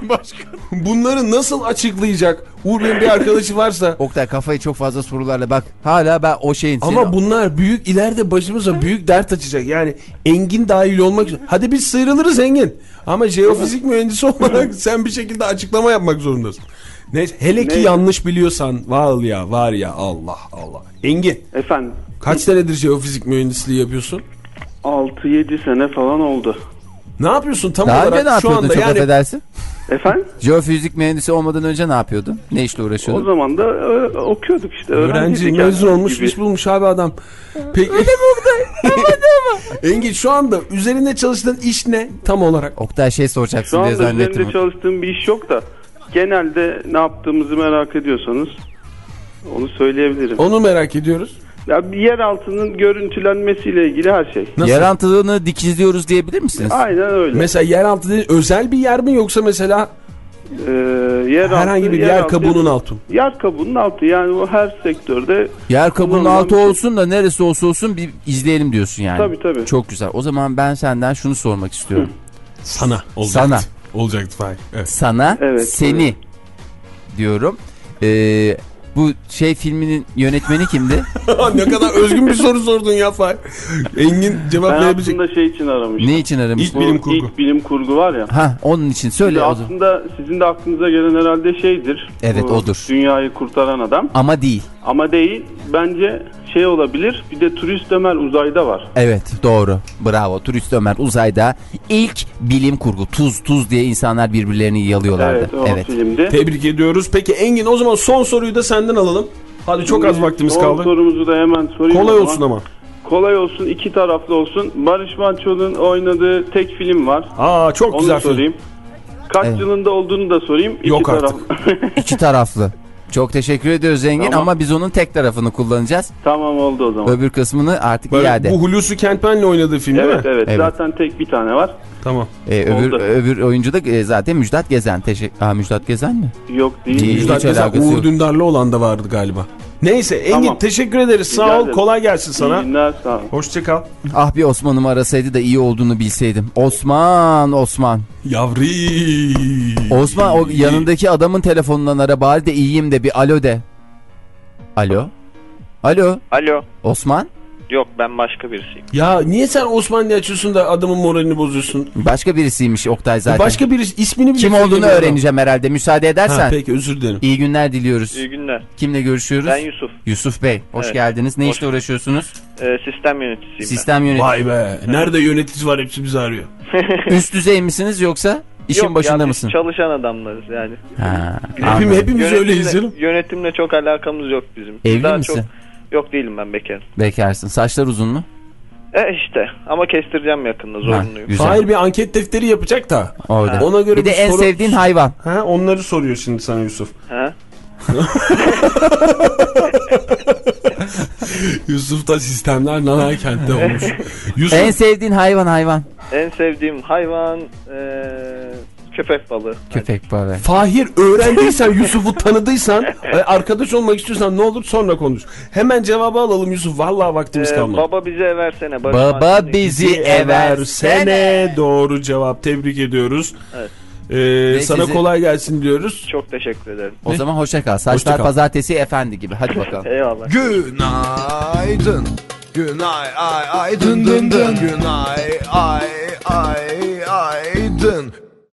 bunları nasıl açıklayacak? Uğur Bey'in bir arkadaşı varsa Oktay kafayı çok fazla sorularla bak. Hala ben o şeyin. ama senin- bunlar büyük ileride başımıza büyük dert açacak. Yani Engin dahil olmak üzere. Hadi biz sıyrılırız Engin. Ama jeofizik mühendisi olarak sen bir şekilde açıklama yapmak zorundasın. Neyse hele ki Ne? yanlış biliyorsan var ya var ya Allah Allah. Engin Efendim. kaç senedir jeofizik mühendisliği yapıyorsun? 6-7 sene falan oldu. Ne yapıyorsun tam Daha olarak ne şu yapıyordun anda çok yani affedersin? Efendim? Jeofizik mühendisi olmadan önce ne yapıyordun? Ne işle O uğraşıyordun? zaman da e, okuyorduk işte. öğrenci mezun olmuş gibi. iş bulmuş abi adam. Peki. Engin şu anda üzerinde çalıştığın iş ne tam olarak? Oktay şey Şu soracaksın diye anda zannettim. üzerinde çalıştığım bir iş yok da genelde ne yaptığımızı merak ediyorsanız onu söyleyebilirim. Onu merak ediyoruz. Ya bir yer altının görüntülenmesiyle ilgili her şey. Nasıl? Yer altını dikizliyoruz diyebilir misiniz? Aynen öyle. Mesela yeraltı değil, özel bir yer mi yoksa mesela Ee, yer herhangi altı, bir yer altı- kabuğunun altı mı? Yer kabuğunun altı yani o her sektörde Yer kabuğunun Kullanılan altı bir şey. olsun da neresi olsa olsun bir izleyelim diyorsun yani. Tabii, tabii. Çok güzel. O zaman ben senden şunu sormak istiyorum. Sana olacaktı. Sana. Olacaktı Fahir. Evet. Sana Evet, seni diyorum. Ee, bu şey filminin yönetmeni kimdi? ne kadar özgün bir soru sordun ya Fahir. Engin cevap ben verebilecek. aslında şey için aramıştım. ne için aramış? İlk Bu bilim kurgu. ilk bilim kurgu var ya. Ha onun için söyle zaman. aslında sizin de aklınıza gelen herhalde şeydir. Evet, Bu odur. Dünyayı kurtaran adam. Ama değil. Ama değil. Bence şey olabilir. Bir de turist Ömer uzayda var. Evet doğru. Bravo. Turist Ömer uzayda ilk bilim kurgu. Tuz tuz diye insanlar birbirlerini yalıyorlardı. Evet o Evet. filmde. Tebrik ediyoruz. Peki Engin o zaman son soruyu da senden alalım. Hadi çok az vaktimiz Son kaldı. sorumuzu da hemen sorayım. Kolay olsun ama. Kolay olsun. iki taraflı olsun. Barış Manço'nun oynadığı tek film var. Aa çok Onu güzel film. sorayım. Kaç Evet. yılında olduğunu da sorayım. İki Yok taraf. İki taraflı. Çok teşekkür ediyoruz Zengin Tamam. ama biz onun tek tarafını kullanacağız. tamam oldu o zaman. Öbür kısmını artık Böyle iade. bu Hulusi Kentmen'le oynadığı film değil Evet, mi? evet Evet. Zaten tek bir tane var. Tamam. Ee, öbür, Oldu. öbür oyuncu da e, zaten Müjdat Gezen. Teşekkür. Aa, Müjdat Gezen mi? Yok değil. Değil. Müjdat Gezen, Uğur. Dündar'la olan da vardı galiba. Neyse Engin Tamam. teşekkür ederiz. Sağ Rica ol. ederim. Kolay gelsin sana. İyi günler sağ olun. Hoşça kal. Ah bir Osman'ımı arasaydı da iyi olduğunu bilseydim. Osman, Osman. Yavri. Osman o yanındaki adamın telefonundan ara bari de iyiyim de bir alo de. Alo. Alo. Alo. Osman. Yok ben başka birisiyim. Ya niye sen Osman diye açıyorsun da adamın moralini bozuyorsun? Başka birisiymiş Oktay zaten. Başka birisi ismini bile Kim olduğunu söylemiyor adam. öğreneceğim herhalde. Müsaade edersen. Ha, peki özür dilerim. İyi günler diliyoruz. İyi günler. Kimle görüşüyoruz? Ben Yusuf. Yusuf Bey. Hoş Evet. geldiniz. Ne Hoş- işle uğraşıyorsunuz? Ee, sistem yöneticisiyim Sistem yönetimi. Vay be. Nerede yönetici var hepsi bizi arıyor. Üst düzey misiniz yoksa işin Yok, başında ya mısın? çalışan adamlarız yani. Ha, Hepimiz, anladım. hepimiz öyleyiz canım. Yönetimle çok alakamız yok bizim. Biz Evli daha misin? Çok... Yok değilim ben bekarım. Bekarsın. Saçlar uzun mu? E işte ama kestireceğim yakında zorunluyum. güzel. Hayır bir anket defteri yapacak da. Orada. Ona göre bir de bir en soru- sevdiğin hayvan. Ha, onları soruyor şimdi sana Yusuf. Ha? Yusuf da sistemler Nanay kentte olmuş. Yusuf En sevdiğin hayvan hayvan. En sevdiğim hayvan eee Köpek balığı. Köpek balığı. Fahir öğrendiysen Yusuf'u tanıdıysan e, arkadaş olmak istiyorsan ne olur sonra konuş. Hemen cevabı alalım Yusuf. Vallahi vaktimiz Ee, kalmadı. baba bizi eversene. Barış Baba Manço'nun- bizi eversene. Doğru cevap. Tebrik ediyoruz. Evet. Ee, sana sizi- kolay gelsin diyoruz. Çok teşekkür ederim. O zaman hoşça kal. Saçlar Hoşça kal. pazartesi efendi gibi. Hadi bakalım. Eyvallah. Günaydın. Günay ay ay dın dın dın. Günay ay ay ay dın.